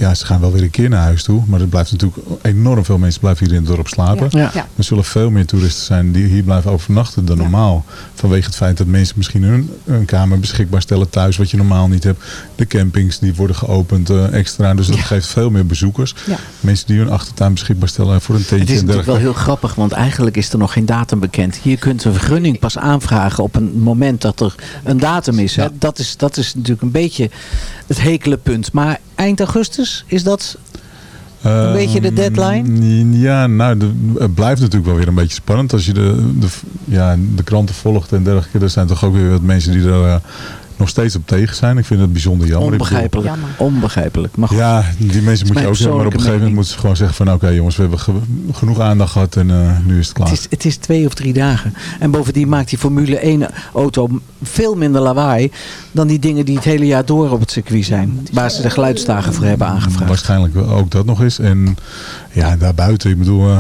ja, ze gaan wel weer een keer naar huis toe. Maar er blijft natuurlijk enorm veel mensen blijven hier in het dorp slapen. Ja. Ja. Er zullen veel meer toeristen zijn die hier blijven overnachten dan Ja. normaal. Vanwege het feit dat mensen misschien hun, hun kamer beschikbaar stellen thuis, wat je normaal niet hebt. De campings die worden geopend eh, extra. Dus dat geeft veel meer bezoekers. Ja. Mensen die hun achtertuin beschikbaar stellen voor een tentje Het is en natuurlijk wel heel grappig, want eigenlijk is er nog geen datum bekend. Hier kunt een vergunning pas aanvragen op een moment dat er een datum is. Hè? Dat, is dat is natuurlijk een beetje het hekele punt. Maar eind augustus, is dat... Een beetje de deadline? Ehm, Ja, nou, de, het blijft natuurlijk wel weer een beetje spannend. Als je de, de, ja, de kranten volgt en dergelijke. Er zijn toch ook weer wat mensen die er eh, nog steeds op tegen zijn. Ik vind het bijzonder jammer. Ik bedoel, Onbegrijpelijk. Jammer. Onbegrijpelijk. Maar goed. Ja, die mensen moet je ook zeggen. Maar op een gegeven moment moeten ze gewoon zeggen van... Oké jongens, we hebben ge- genoeg aandacht gehad en eh, nu is het klaar. Het is, het is twee of drie dagen. En bovendien maakt die Formule 1 auto veel minder lawaai dan die dingen die het hele jaar door op het circuit zijn. Waar ze de geluidsdagen voor hebben aangevraagd. Waarschijnlijk ook dat nog eens. En ja, daarbuiten, ik bedoel... eh,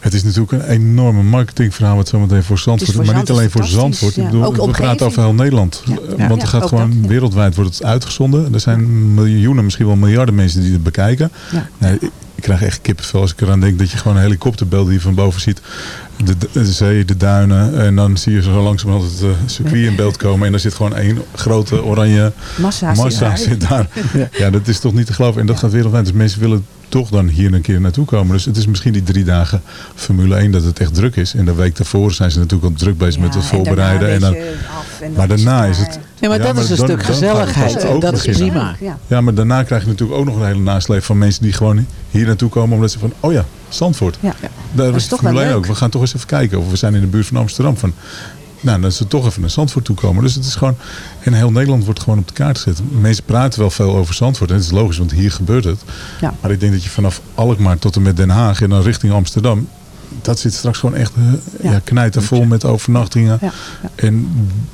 het is natuurlijk een enorme marketingverhaal wat zometeen voor Zandvoort. voor maar niet alleen voor Zandvoort. ja. Ik bedoel, we praten over heel Nederland. Ja. Eh, Ja. Want er gaat gewoon dat, wereldwijd wordt het uitgezonden. Er zijn miljoenen, misschien wel miljarden mensen die het bekijken. Nee, ik, krijg echt kippenvel als ik eraan denk dat je gewoon een helikopterbeeld die van boven ziet. De, de, de zee, de duinen. En dan zie je zo langzamerhand het eh, circuit in beeld komen. En daar zit gewoon één grote oranje Massa, massa zit daar. *laughs* Ja, dat is toch niet te geloven. En dat gaat wereldwijd. Dus mensen willen toch dan hier een keer naartoe komen. Dus het is misschien die drie dagen Formule 1 dat het echt druk is. En de week daarvoor zijn ze natuurlijk al druk bezig met het Ja, en voorbereiden. En dan, beetje af en dan maar daarna is het Ja, maar dat is een dan- stuk dan het gezelligheid. En dat is beginnen. prima. Ja. Ja, maar daarna krijg je natuurlijk ook nog een hele nasleep van mensen die gewoon hier naartoe komen omdat ze van, oh ja, Zandvoort. Ja. Daar is is wel 1 leuk. ook. We gaan toch eens even kijken. Of we zijn in de buurt van Amsterdam. Van, nou, dan ze toch even naar Zandvoort toe komen. Dus het is gewoon, en heel Nederland wordt gewoon op de kaart gezet. Mensen praten wel veel over Zandvoort. En dat is logisch, want hier gebeurt het. Ja. Maar ik denk dat je vanaf Alkmaar tot en met Den Haag en dan richting Amsterdam. Dat zit straks gewoon echt uh, ja. knijtervol met overnachtingen. Ja. En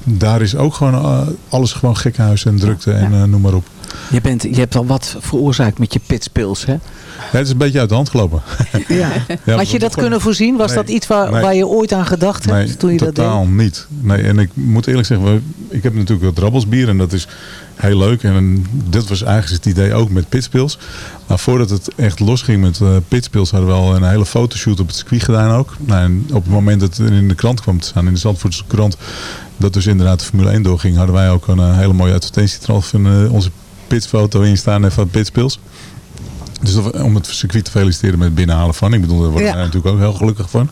daar is ook gewoon uh, alles gewoon gekhuis en drukte en uh, noem maar op. Je, bent, je hebt al wat veroorzaakt met je pitspils, hè? Ja, het is een beetje uit de hand gelopen. *laughs* Ja. ja Had je dat kunnen voorzien? Was nee, dat iets waar, nee, waar je ooit aan gedacht hebt nee, toen je dat deed? totaal niet. Nee, en ik moet eerlijk zeggen, ik heb natuurlijk wat rabbelsbier en dat is heel leuk. En dit was eigenlijk het idee ook met pitspils. Maar voordat het echt losging met uh, pitspils hadden we al een hele fotoshoot op het circuit gedaan ook. Nou, en op het moment dat het in de krant kwam te staan, in de Zandvoortse krant, dat dus inderdaad de Formule 1 doorging, hadden wij ook een uh, hele mooie advertentie trouwens van uh, onze pitsfoto in staan en van pitspils. Dus om het circuit te feliciteren met het binnenhalen van. Ik bedoel, daar word ik ja. natuurlijk ook heel gelukkig van.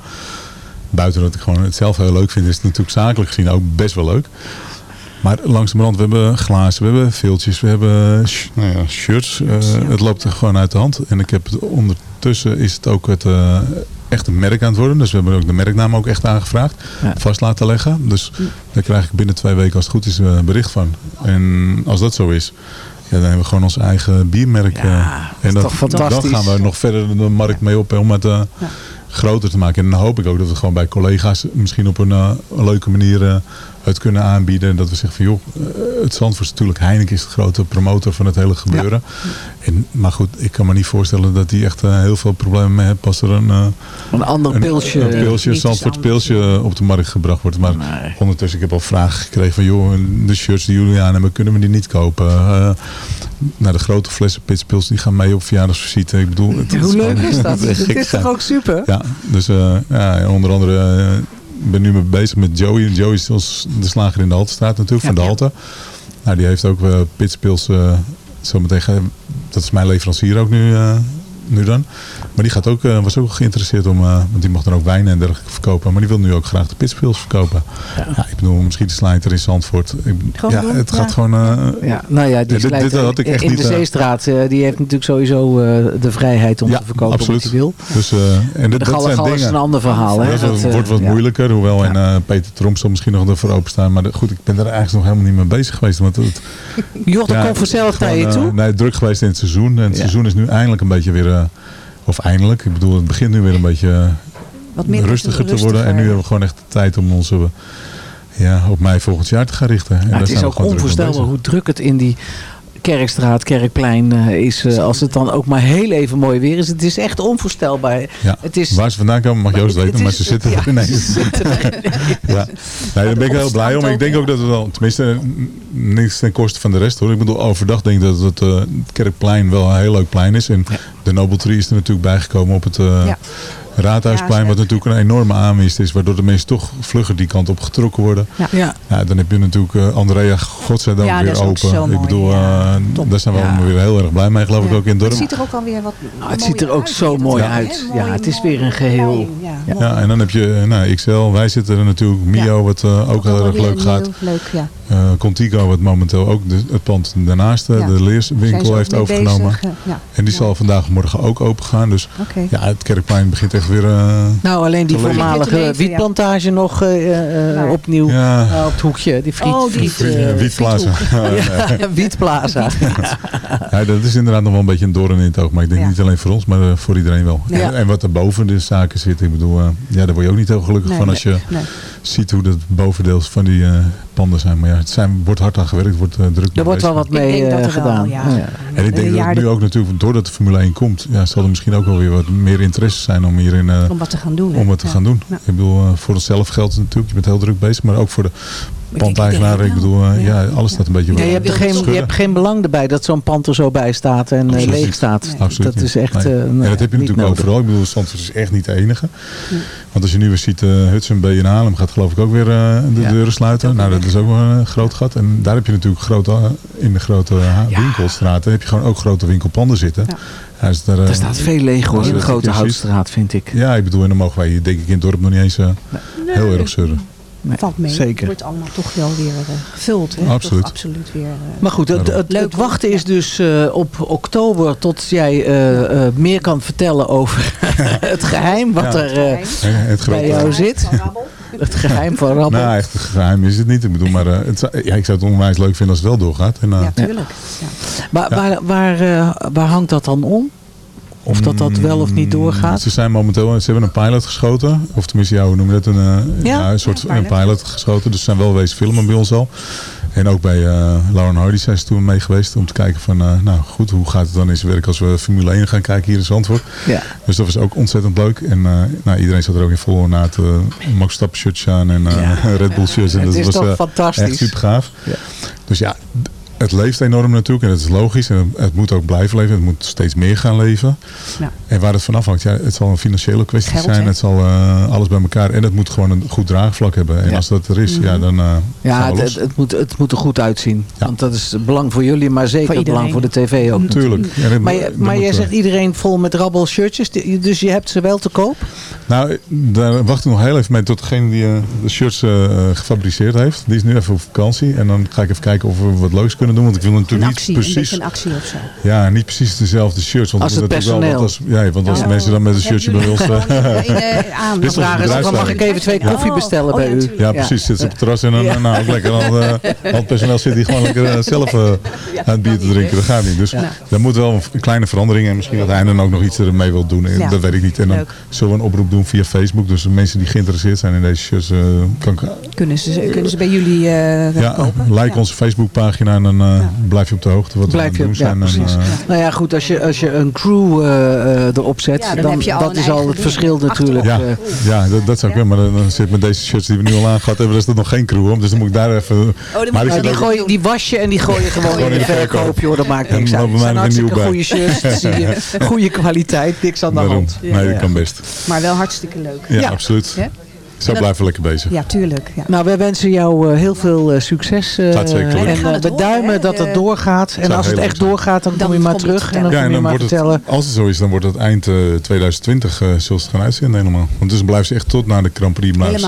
Buiten dat ik gewoon het zelf heel leuk vind, is het natuurlijk zakelijk gezien ook best wel leuk. Maar langzamerhand, we hebben glazen, we hebben veeltjes, we hebben nou ja, shirts. Uh, het loopt er gewoon uit de hand. En ik heb het ondertussen is het ook het, uh, echt een merk aan het worden. Dus we hebben ook de merknaam ook echt aangevraagd. Ja. Vast laten leggen. Dus daar krijg ik binnen twee weken als het goed is uh, bericht van. En als dat zo is, ja, dan hebben we gewoon ons eigen biermerk. Ja, en dat, dan gaan we nog verder de markt mee op om het ja. groter te maken. En dan hoop ik ook dat we gewoon bij collega's misschien op een, een leuke manier het kunnen aanbieden. En dat we zeggen van joh, het Zandvoort natuurlijk, Heineken is de grote promotor van het hele gebeuren. Ja. En, maar goed, ik kan me niet voorstellen dat die echt uh, heel veel problemen mee heeft als er een, uh, een ander pilsje, een, pilsje, een Zandvoort pilsje op de markt gebracht wordt. Maar nee. ondertussen, ik heb al vragen gekregen van joh, de shirts die jullie aan hebben, kunnen we die niet kopen? Uh, nou, de grote flessen pitspils die gaan mee op verjaardagsvisite. Ik bedoel, het, Hoe leuk is dat? *laughs* Het is toch ook super? Ja, dus ja, onder andere ben nu bezig met Joey. Joey is ons de slager in de Haltestraat natuurlijk, ja, van de. Halte. Nou, die heeft ook uh, pitspils uh, zometeen. Dat is mijn leverancier ook nu, uh, nu dan. Maar die gaat ook, was ook geïnteresseerd om, want die mag dan ook wijn en dergelijke verkopen. Maar die wil nu ook graag de pitspils verkopen. Ja. ja ik bedoel, misschien de slijter in Zandvoort. Ik, ja, doen, het gaat gewoon... ja, nou ja, die dit, dit had ik echt in niet, de Zeestraat, die heeft natuurlijk sowieso de vrijheid om te verkopen absoluut. wat hij wil. Dus, en de dat zijn dingen. is een ander verhaal. Hè? Dat, dat wordt wat moeilijker, hoewel en uh, Peter Tromp zal misschien nog ervoor openstaan. Maar de, goed, ik ben er eigenlijk nog helemaal niet mee bezig geweest. Want het, Joh, dat komt vanzelf naar je toe. Nee, druk geweest in het seizoen. En het seizoen is nu eindelijk een beetje weer... Uh, of eindelijk, ik bedoel, het begint nu weer een beetje Wat meer rustiger te worden. En nu hebben we gewoon echt de tijd om onze ja, op mei volgend jaar te gaan richten. En ja, het is ook onvoorstelbaar hoe druk het in die Kerkstraat, Kerkplein uh, is. Als het dan ook maar heel even mooi weer is. Het is echt onvoorstelbaar. Ja, het is, waar ze vandaan komen mag Joost weten, maar ze zitten ja, er *laughs* ineens. ja. Nee, daar ben ik heel blij om. Ik denk ook dat het wel, tenminste, niks ten koste van de rest hoor. Ik bedoel, overdag denk ik dat het, uh, het Kerkplein wel een heel leuk plein is. En ja. De Nobel Tree is er natuurlijk bijgekomen op het... Ja. Raadhuisplein, ja, wat natuurlijk een enorme aanwinst is, waardoor de mensen toch vlugger die kant op getrokken worden. Ja. Ja. ja dan heb je natuurlijk uh, Andrea, godzijdank, ja, weer open. Ik bedoel, uh, daar zijn we allemaal weer heel erg blij mee, geloof ik, ook in het dorp. Het ziet er ook alweer wat nou, Het ziet er ook uit. zo mooi uit. Ja, het is weer een geheel. Ja, ja. en dan heb je nou, XL, wij zitten er natuurlijk, Mio, wat uh, ook heel erg leuk gaat. Leuk, ja. Uh, Contigo, wat momenteel ook de, het pand daarnaast, ja. de leerswinkel heeft overgenomen. Bezig, ja. En die zal vandaag morgen ook open gaan. Dus okay. ja, het Kerkplein begint echt weer... Uh, nou, alleen die voormalige leven, wietplantage ja. nog uh, nou, opnieuw op het hoekje. Die friet, oh, die friet, *laughs* Wietplaza. ja, Wietplaza. ja, dat is inderdaad nog wel een beetje een doorn in het oog. Maar ik denk niet alleen voor ons, maar voor iedereen wel. En, en wat er boven de zaken zit, ik bedoel, ja, daar word je ook niet heel gelukkig nee, van als je nee. Ziet hoe het bovendeel van die panden zijn. Maar ja, het zijn, wordt hard aan gewerkt, wordt uh, druk Er wordt wel wat mee uh, gedaan. Wel, ja. Ja. En ik denk dat het nu ook natuurlijk, doordat de Formule 1 komt, ja, zal er misschien ook wel weer wat meer interesse zijn om hierin uh, om wat te gaan doen. Om wat te ja. gaan doen. Ik bedoel, voor onszelf geldt het natuurlijk, je bent heel druk bezig, maar ook voor de pandeigenaren. Ik bedoel, uh, ja. ja. alles staat een beetje ja, je, hebt geen, je hebt geen belang erbij dat zo'n pand er zo bij staat en uh, leeg staat. Nee. Absoluut dat is echt nee. uh, En dat heb je natuurlijk nodig. overal. Ik bedoel, Zandvoort is echt niet de enige. Ja. Want als je nu weer ziet, uh, Hudson B in Haarlem gaat geloof ik ook weer uh, de ja. deuren sluiten. Nou, dat is ook wel een groot gat. En daar heb je natuurlijk grote, in de grote winkelstraten heb je gewoon ook grote winkelpanden zitten. Ja, dus daar, daar, staat veel leeg hoor, in de grote houtstraat vind ik. Ja, ik bedoel, en dan mogen wij hier denk ik in het dorp nog niet eens nee. heel erg zeuren. Nee, valt mee. zeker. Het wordt allemaal toch wel weer eh, gevuld. Hè? Absoluut. Toch absoluut weer. eh, Maar goed, het, het, het wachten is dus eh, op oktober tot jij eh, eh, meer kan vertellen over *laughs* het geheim wat Ja. er eh, Het bij jou zit. *laughs* Het geheim van Rabbel. Nou, echt geheim is het niet. Ik bedoel, maar eh, het, zou- ja, ik zou het onwijs leuk vinden als het wel doorgaat. En, eh, ja, tuurlijk. Ja. Maar Ja. waar, waar, eh, waar hangt dat dan om? Of dat dat wel of niet doorgaat? Ze zijn momenteel, ze hebben een pilot geschoten. Of tenminste, ja, hoe noem je dat? Een, eh, Ja? ja, een soort Ja, een pilot. pilot geschoten. Dus ze zijn wel wezen filmen bij ons al. En ook bij eh Lauren Hardy zijn ze toen mee geweest. Om te kijken van, eh, nou goed, hoe gaat het dan in zijn werk als we Formule 1 gaan kijken hier in Zandvoort. Ja. Dus dat was ook ontzettend leuk. En nou, iedereen zat er ook in vol na het Max Verstappen shirtje aan en. *laughs* Red Bull shirts. En Het dat is was toch fantastisch. echt super gaaf. Ja. Dus ja, het leeft enorm natuurlijk en het is logisch. En het, moet ook blijven leven. Het moet steeds meer gaan leven. Ja. En waar het vanaf hangt, ja, het zal een financiële kwestie Geld, zijn. Het zal eh, alles bij elkaar. En het moet gewoon een goed draagvlak hebben. En Ja. als dat er is, Mhm. ja, dan eh Ja, gaan we het, los. het, het moet, het moet er goed uitzien. Ja. Want dat is het belang voor jullie, maar zeker het belang voor de tv ook. Tuurlijk. Ja, dit Maar, maar jij zegt iedereen vol met rabbel shirtjes. Dus je hebt ze wel te koop? Nou, daar wacht ik nog heel even mee tot degene die eh, de shirts gefabriceerd heeft. Die is nu even op vakantie. En dan ga ik even kijken of we wat leuks kunnen doen. Want ik wil natuurlijk actie, niet precies... een actie of zo. Ja, niet precies dezelfde shirts. Want Als het personeel. Wel, want als, ja, want als Oh, mensen dan met een shirtje bij ons... jullie eh, eh, *laughs* aan? Dit is Dan Vragen mag ik even twee koffie Oh, bestellen oh, bij u? Ja, precies. Zit ze op het terras en dan Ja. nou, ook lekker. Dan, *laughs* eh, al het personeel zit hier gewoon lekker eh, zelf eh, aan het bier te drinken. Dat gaat niet. Dus er moet wel een kleine verandering en misschien dat hij dan ook nog iets ermee wil doen. Dat weet ik niet. En dan zullen we een oproep doen via Facebook. Dus de mensen die geïnteresseerd zijn in deze shirts, eh, Kunnen ze, kunnen ze bij jullie eh ja, like onze Facebookpagina en dan eh, blijf je op de hoogte wat Blijf we je aan op- het doen ja, zijn. En, eh, Nou ja, goed, als je, als je een crew eh, eh, erop zet, Ja, dan dan, heb je al dat is al het verschil natuurlijk. ja, eh. ja dat, dat zou kunnen. Maar dan, zit met deze shirts die we nu al aangehad hebben, is dat nog geen crew om. Dus dan moet ik daar even... moet maar je ik die, gooi, die was je en die gooi je gewoon Gewoon in de verkoop, joh. Dat maakt niks uit. Het zijn hartstikke goede shirts. Zie je. *laughs* Goede kwaliteit, niks aan de hand. Nee, dat kan best. Maar wel hartstikke leuk. Ja, Ja. absoluut. Zo dat- blijven we lekker bezig. Ja, tuurlijk. Ja. Nou, wij wensen jou eh, heel veel eh, succes. eh, Gaat zeker lukken. en We eh, duimen dat het doorgaat. En als het echt doorgaat, dan, Dan kom je maar terug. te En dan Ja, kom je maar vertellen. het, als het zo is, dan wordt het eind eh, 2020 eh zullen ze het gaan uitzenden helemaal. Want dus blijven ze echt tot naar de Grand Prix ze, eh,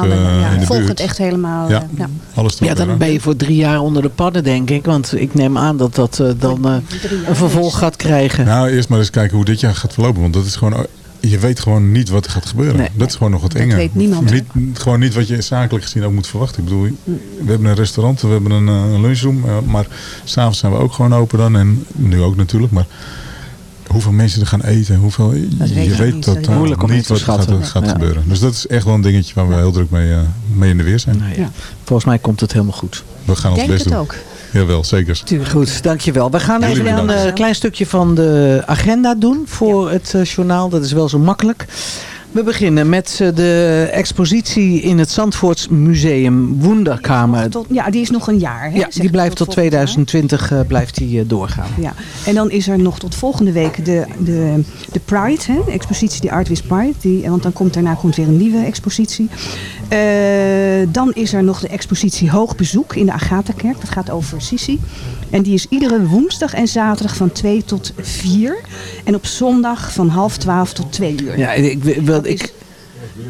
ja. in de Volg buurt. het echt helemaal. Ja. eh, ja. Alles Ja, dan ben je voor drie jaar onder de pannen, denk ik. Want ik neem aan dat dat eh, dan eh, een vervolg gaat krijgen. Nou, eerst maar eens kijken hoe dit jaar gaat verlopen. Want dat is gewoon... Je weet gewoon niet wat er gaat gebeuren. Nee. dat is gewoon nog het Dat enge. weet niemand? Niet, gewoon niet wat je zakelijk gezien ook moet verwachten. Ik bedoel, we hebben een restaurant, we hebben een, eh, een lunchroom. eh, maar s'avonds zijn we ook gewoon open dan. En nu ook natuurlijk. Maar hoeveel mensen er gaan eten. Hoeveel, Dat weet je weet niet. totaal Moeilijk om in niet wat er gaat, gaat Ja. gebeuren. Dus dat is echt wel een dingetje waar we heel druk mee, eh, mee in de weer zijn. Nou ja, Ja. Volgens mij komt het helemaal goed. We gaan ons Denk best het doen. ook. Jawel, zeker. Goed, dankjewel. We gaan Jullie even een eh, klein stukje van de agenda doen voor het eh, journaal. Dat is wel zo makkelijk. We beginnen met eh, de expositie in het Zandvoorts Museum Wonderkamer. Tot, ja, die is nog een jaar. Hè, Ja, die blijft tot volgend jaar. 2020 eh, blijft die, eh, doorgaan. Ja, en dan is er nog tot volgende week de, de, de Pride, hè, de expositie, die Artwist Pride. Die, want dan komt daarna komt weer een nieuwe expositie. Dan is er nog de expositie Hoog Bezoek in de Agatha-kerk. Dat gaat over Sisi. En die is iedere woensdag en zaterdag van 2 tot 4. En op zondag van half 12 tot 2 uur. Ja, ik, wil- ik,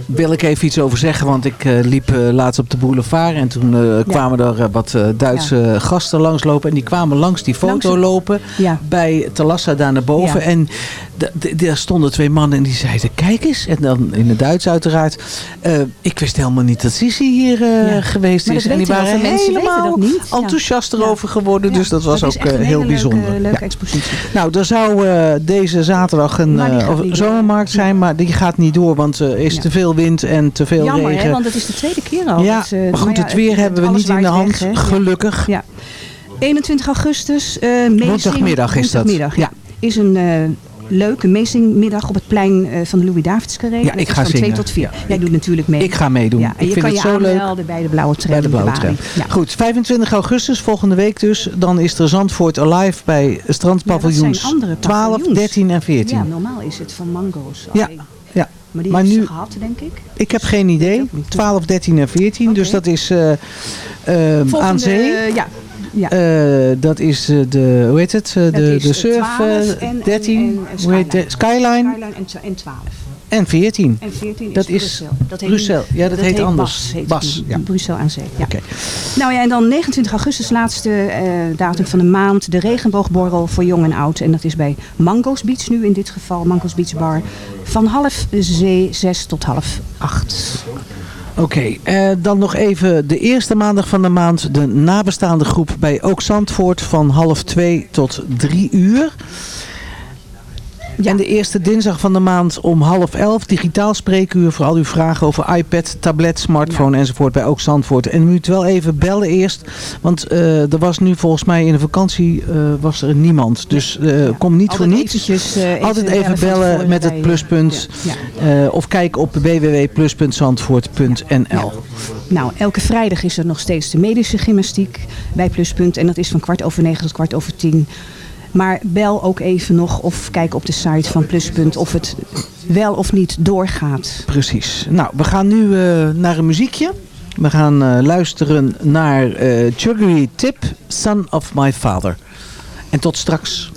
wil ik even iets over zeggen, want ik eh, liep eh, laatst op de boulevard en toen eh, kwamen er eh, wat Duitse gasten langslopen en die kwamen langs die foto Langs lopen Ja. bij Talassa daar naar boven. Ja. En daar stonden twee mannen en die zeiden, kijk eens, en dan in het Duits uiteraard, eh, ik wist helemaal niet dat Sisi hier eh, Ja. geweest is. En die waren helemaal enthousiast Ja. erover geworden, Ja, dus dat was ook eh, heel bijzonder. Leuke, expositie. Nou, er zou deze zaterdag een zomermarkt zijn, maar die gaat niet door, want er is te veel wind en te veel Jammer, regen. hè, want het is de tweede keer al. ja, maar goed, ja, het weer hebben we niet in de hand, weg, gelukkig. Ja. 21 augustus, Meezing- Woensdagmiddag is dat. woensdagmiddag, ja. Is een leuke meezingmiddag op het plein eh, van de Louis Davids Carré. Ja, ik ga van zingen. 2 tot 4. Ja. Jij doet natuurlijk mee. Ik ga meedoen. Ja, en ik je vind kan het je zo leuk. bij de Blauwe Tram. Bij de Blauwe Tram. Ja. Goed, 25 augustus, volgende week dus. Dan is er Zandvoort Alive bij strandpaviljoens Ja, dat zijn andere 12, paviljoens. 13 en 14. Ja, normaal is het van Mango's. Ja, alleen. ja. Maar die Maar nu- ze gehad, denk ik. Ik heb geen idee. 12, 13 en 14. Dus dat is eh, eh, aan zee. ja. Ja. Eh, dat is eh, de, hoe heet het? Eh, de, de surf 12 eh, en- en- 13. en hoe heet de? Skyline. Skyline en, twa- en 12. En 14. En 14 is Dat is Brussel. Dat heet Brussel. Ja, dat heet anders. Bas. ja. Brussel aan zee. Ja. Nou ja, en dan 29 augustus, laatste eh, datum van de maand. De regenboogborrel voor jong en oud. En dat is bij Mango's Beach nu in dit geval. Mango's Beach Bar. Van half zee, zes tot half acht. Oké, eh, dan nog even de eerste maandag van de maand. De nabestaande groep bij Ook Zandvoort van half twee tot drie uur. En de eerste dinsdag van de maand om half elf. Digitaal spreekuur voor al uw vragen over iPad, tablet, smartphone enzovoort bij Ook Zandvoort. En u moet wel even bellen eerst. Want eh, er was nu volgens mij in de vakantie eh, was er niemand. Dus eh, kom niet voor niets. even Altijd even bellen met het pluspunt. ja, ja. Of kijk op www.plus.zandvoort.nl. Nou, elke vrijdag is er nog steeds de medische gymnastiek bij Pluspunt. En dat is van kwart over negen tot kwart over tien. Maar bel ook even nog of kijk op de site van Pluspunt of het wel of niet doorgaat. Precies. Nou, we gaan nu eh, naar een muziekje. We gaan eh, luisteren naar eh Chuggery Tip, Son of My Father. En tot straks.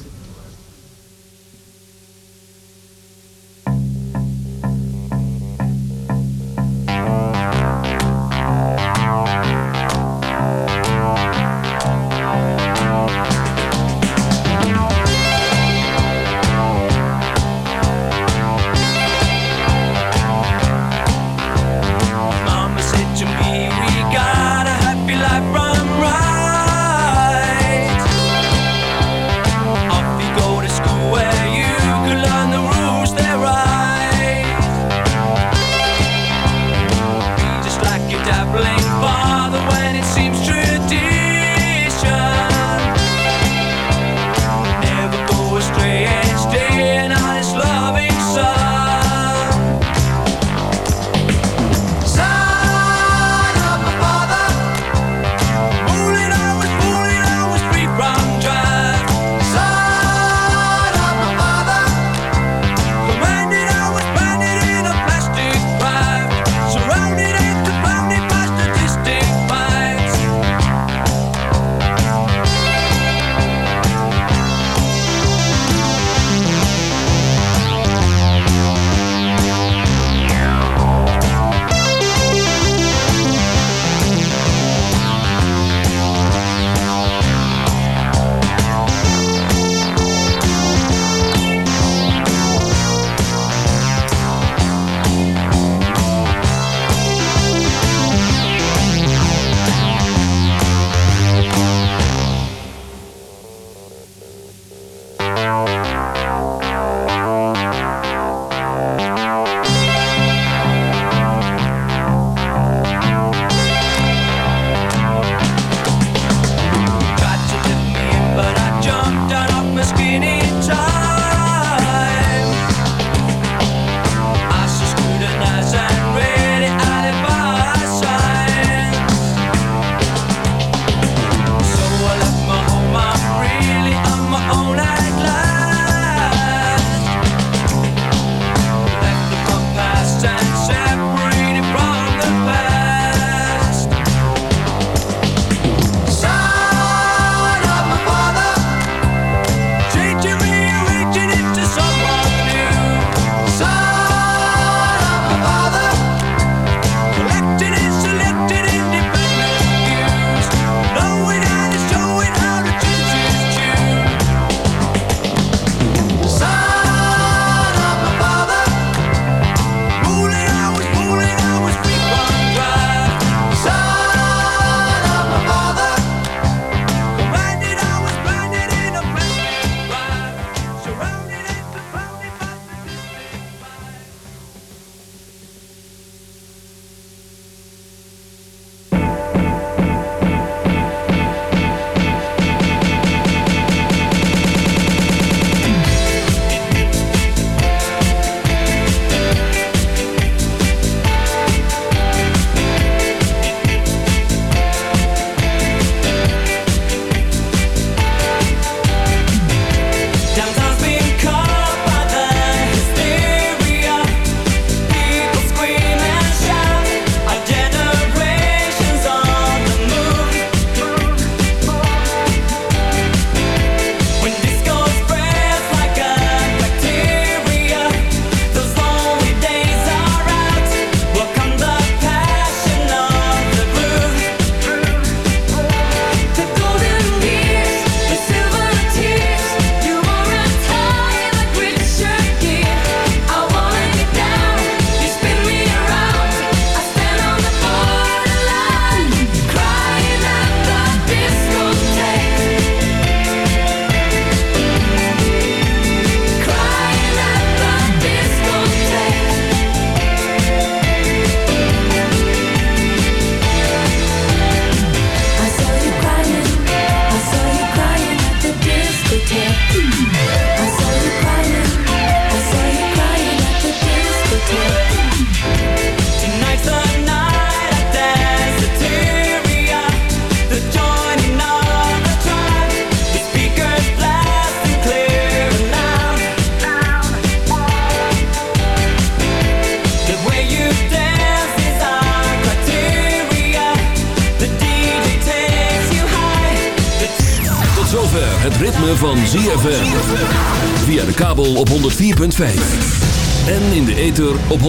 Op 106.9.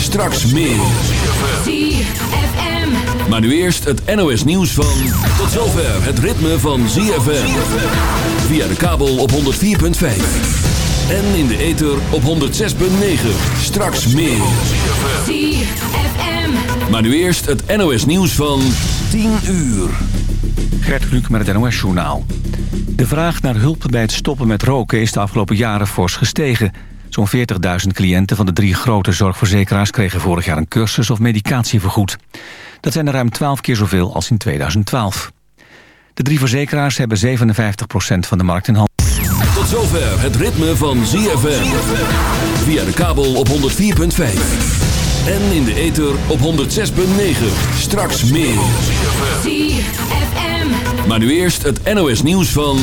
Straks meer. Maar nu eerst het NOS nieuws van... Tot zover het ritme van ZFM. Via de kabel op 104.5. En in de ether op 106.9. Straks meer. Maar nu eerst het NOS nieuws van 10 uur. Gert Kluk met het NOS-journaal. De vraag naar hulp bij het stoppen met roken is de afgelopen jaren fors gestegen. Zo'n 40.000 cliënten van de drie grote zorgverzekeraars... kregen vorig jaar een cursus of medicatie vergoed. Dat zijn er ruim 12 keer zoveel als in 2012. De drie verzekeraars hebben 57% van de markt in handen. Tot zover het ritme van ZFM. Via de kabel op 104.5. En in de ether op 106.9. Straks meer. Maar nu eerst het NOS nieuws van...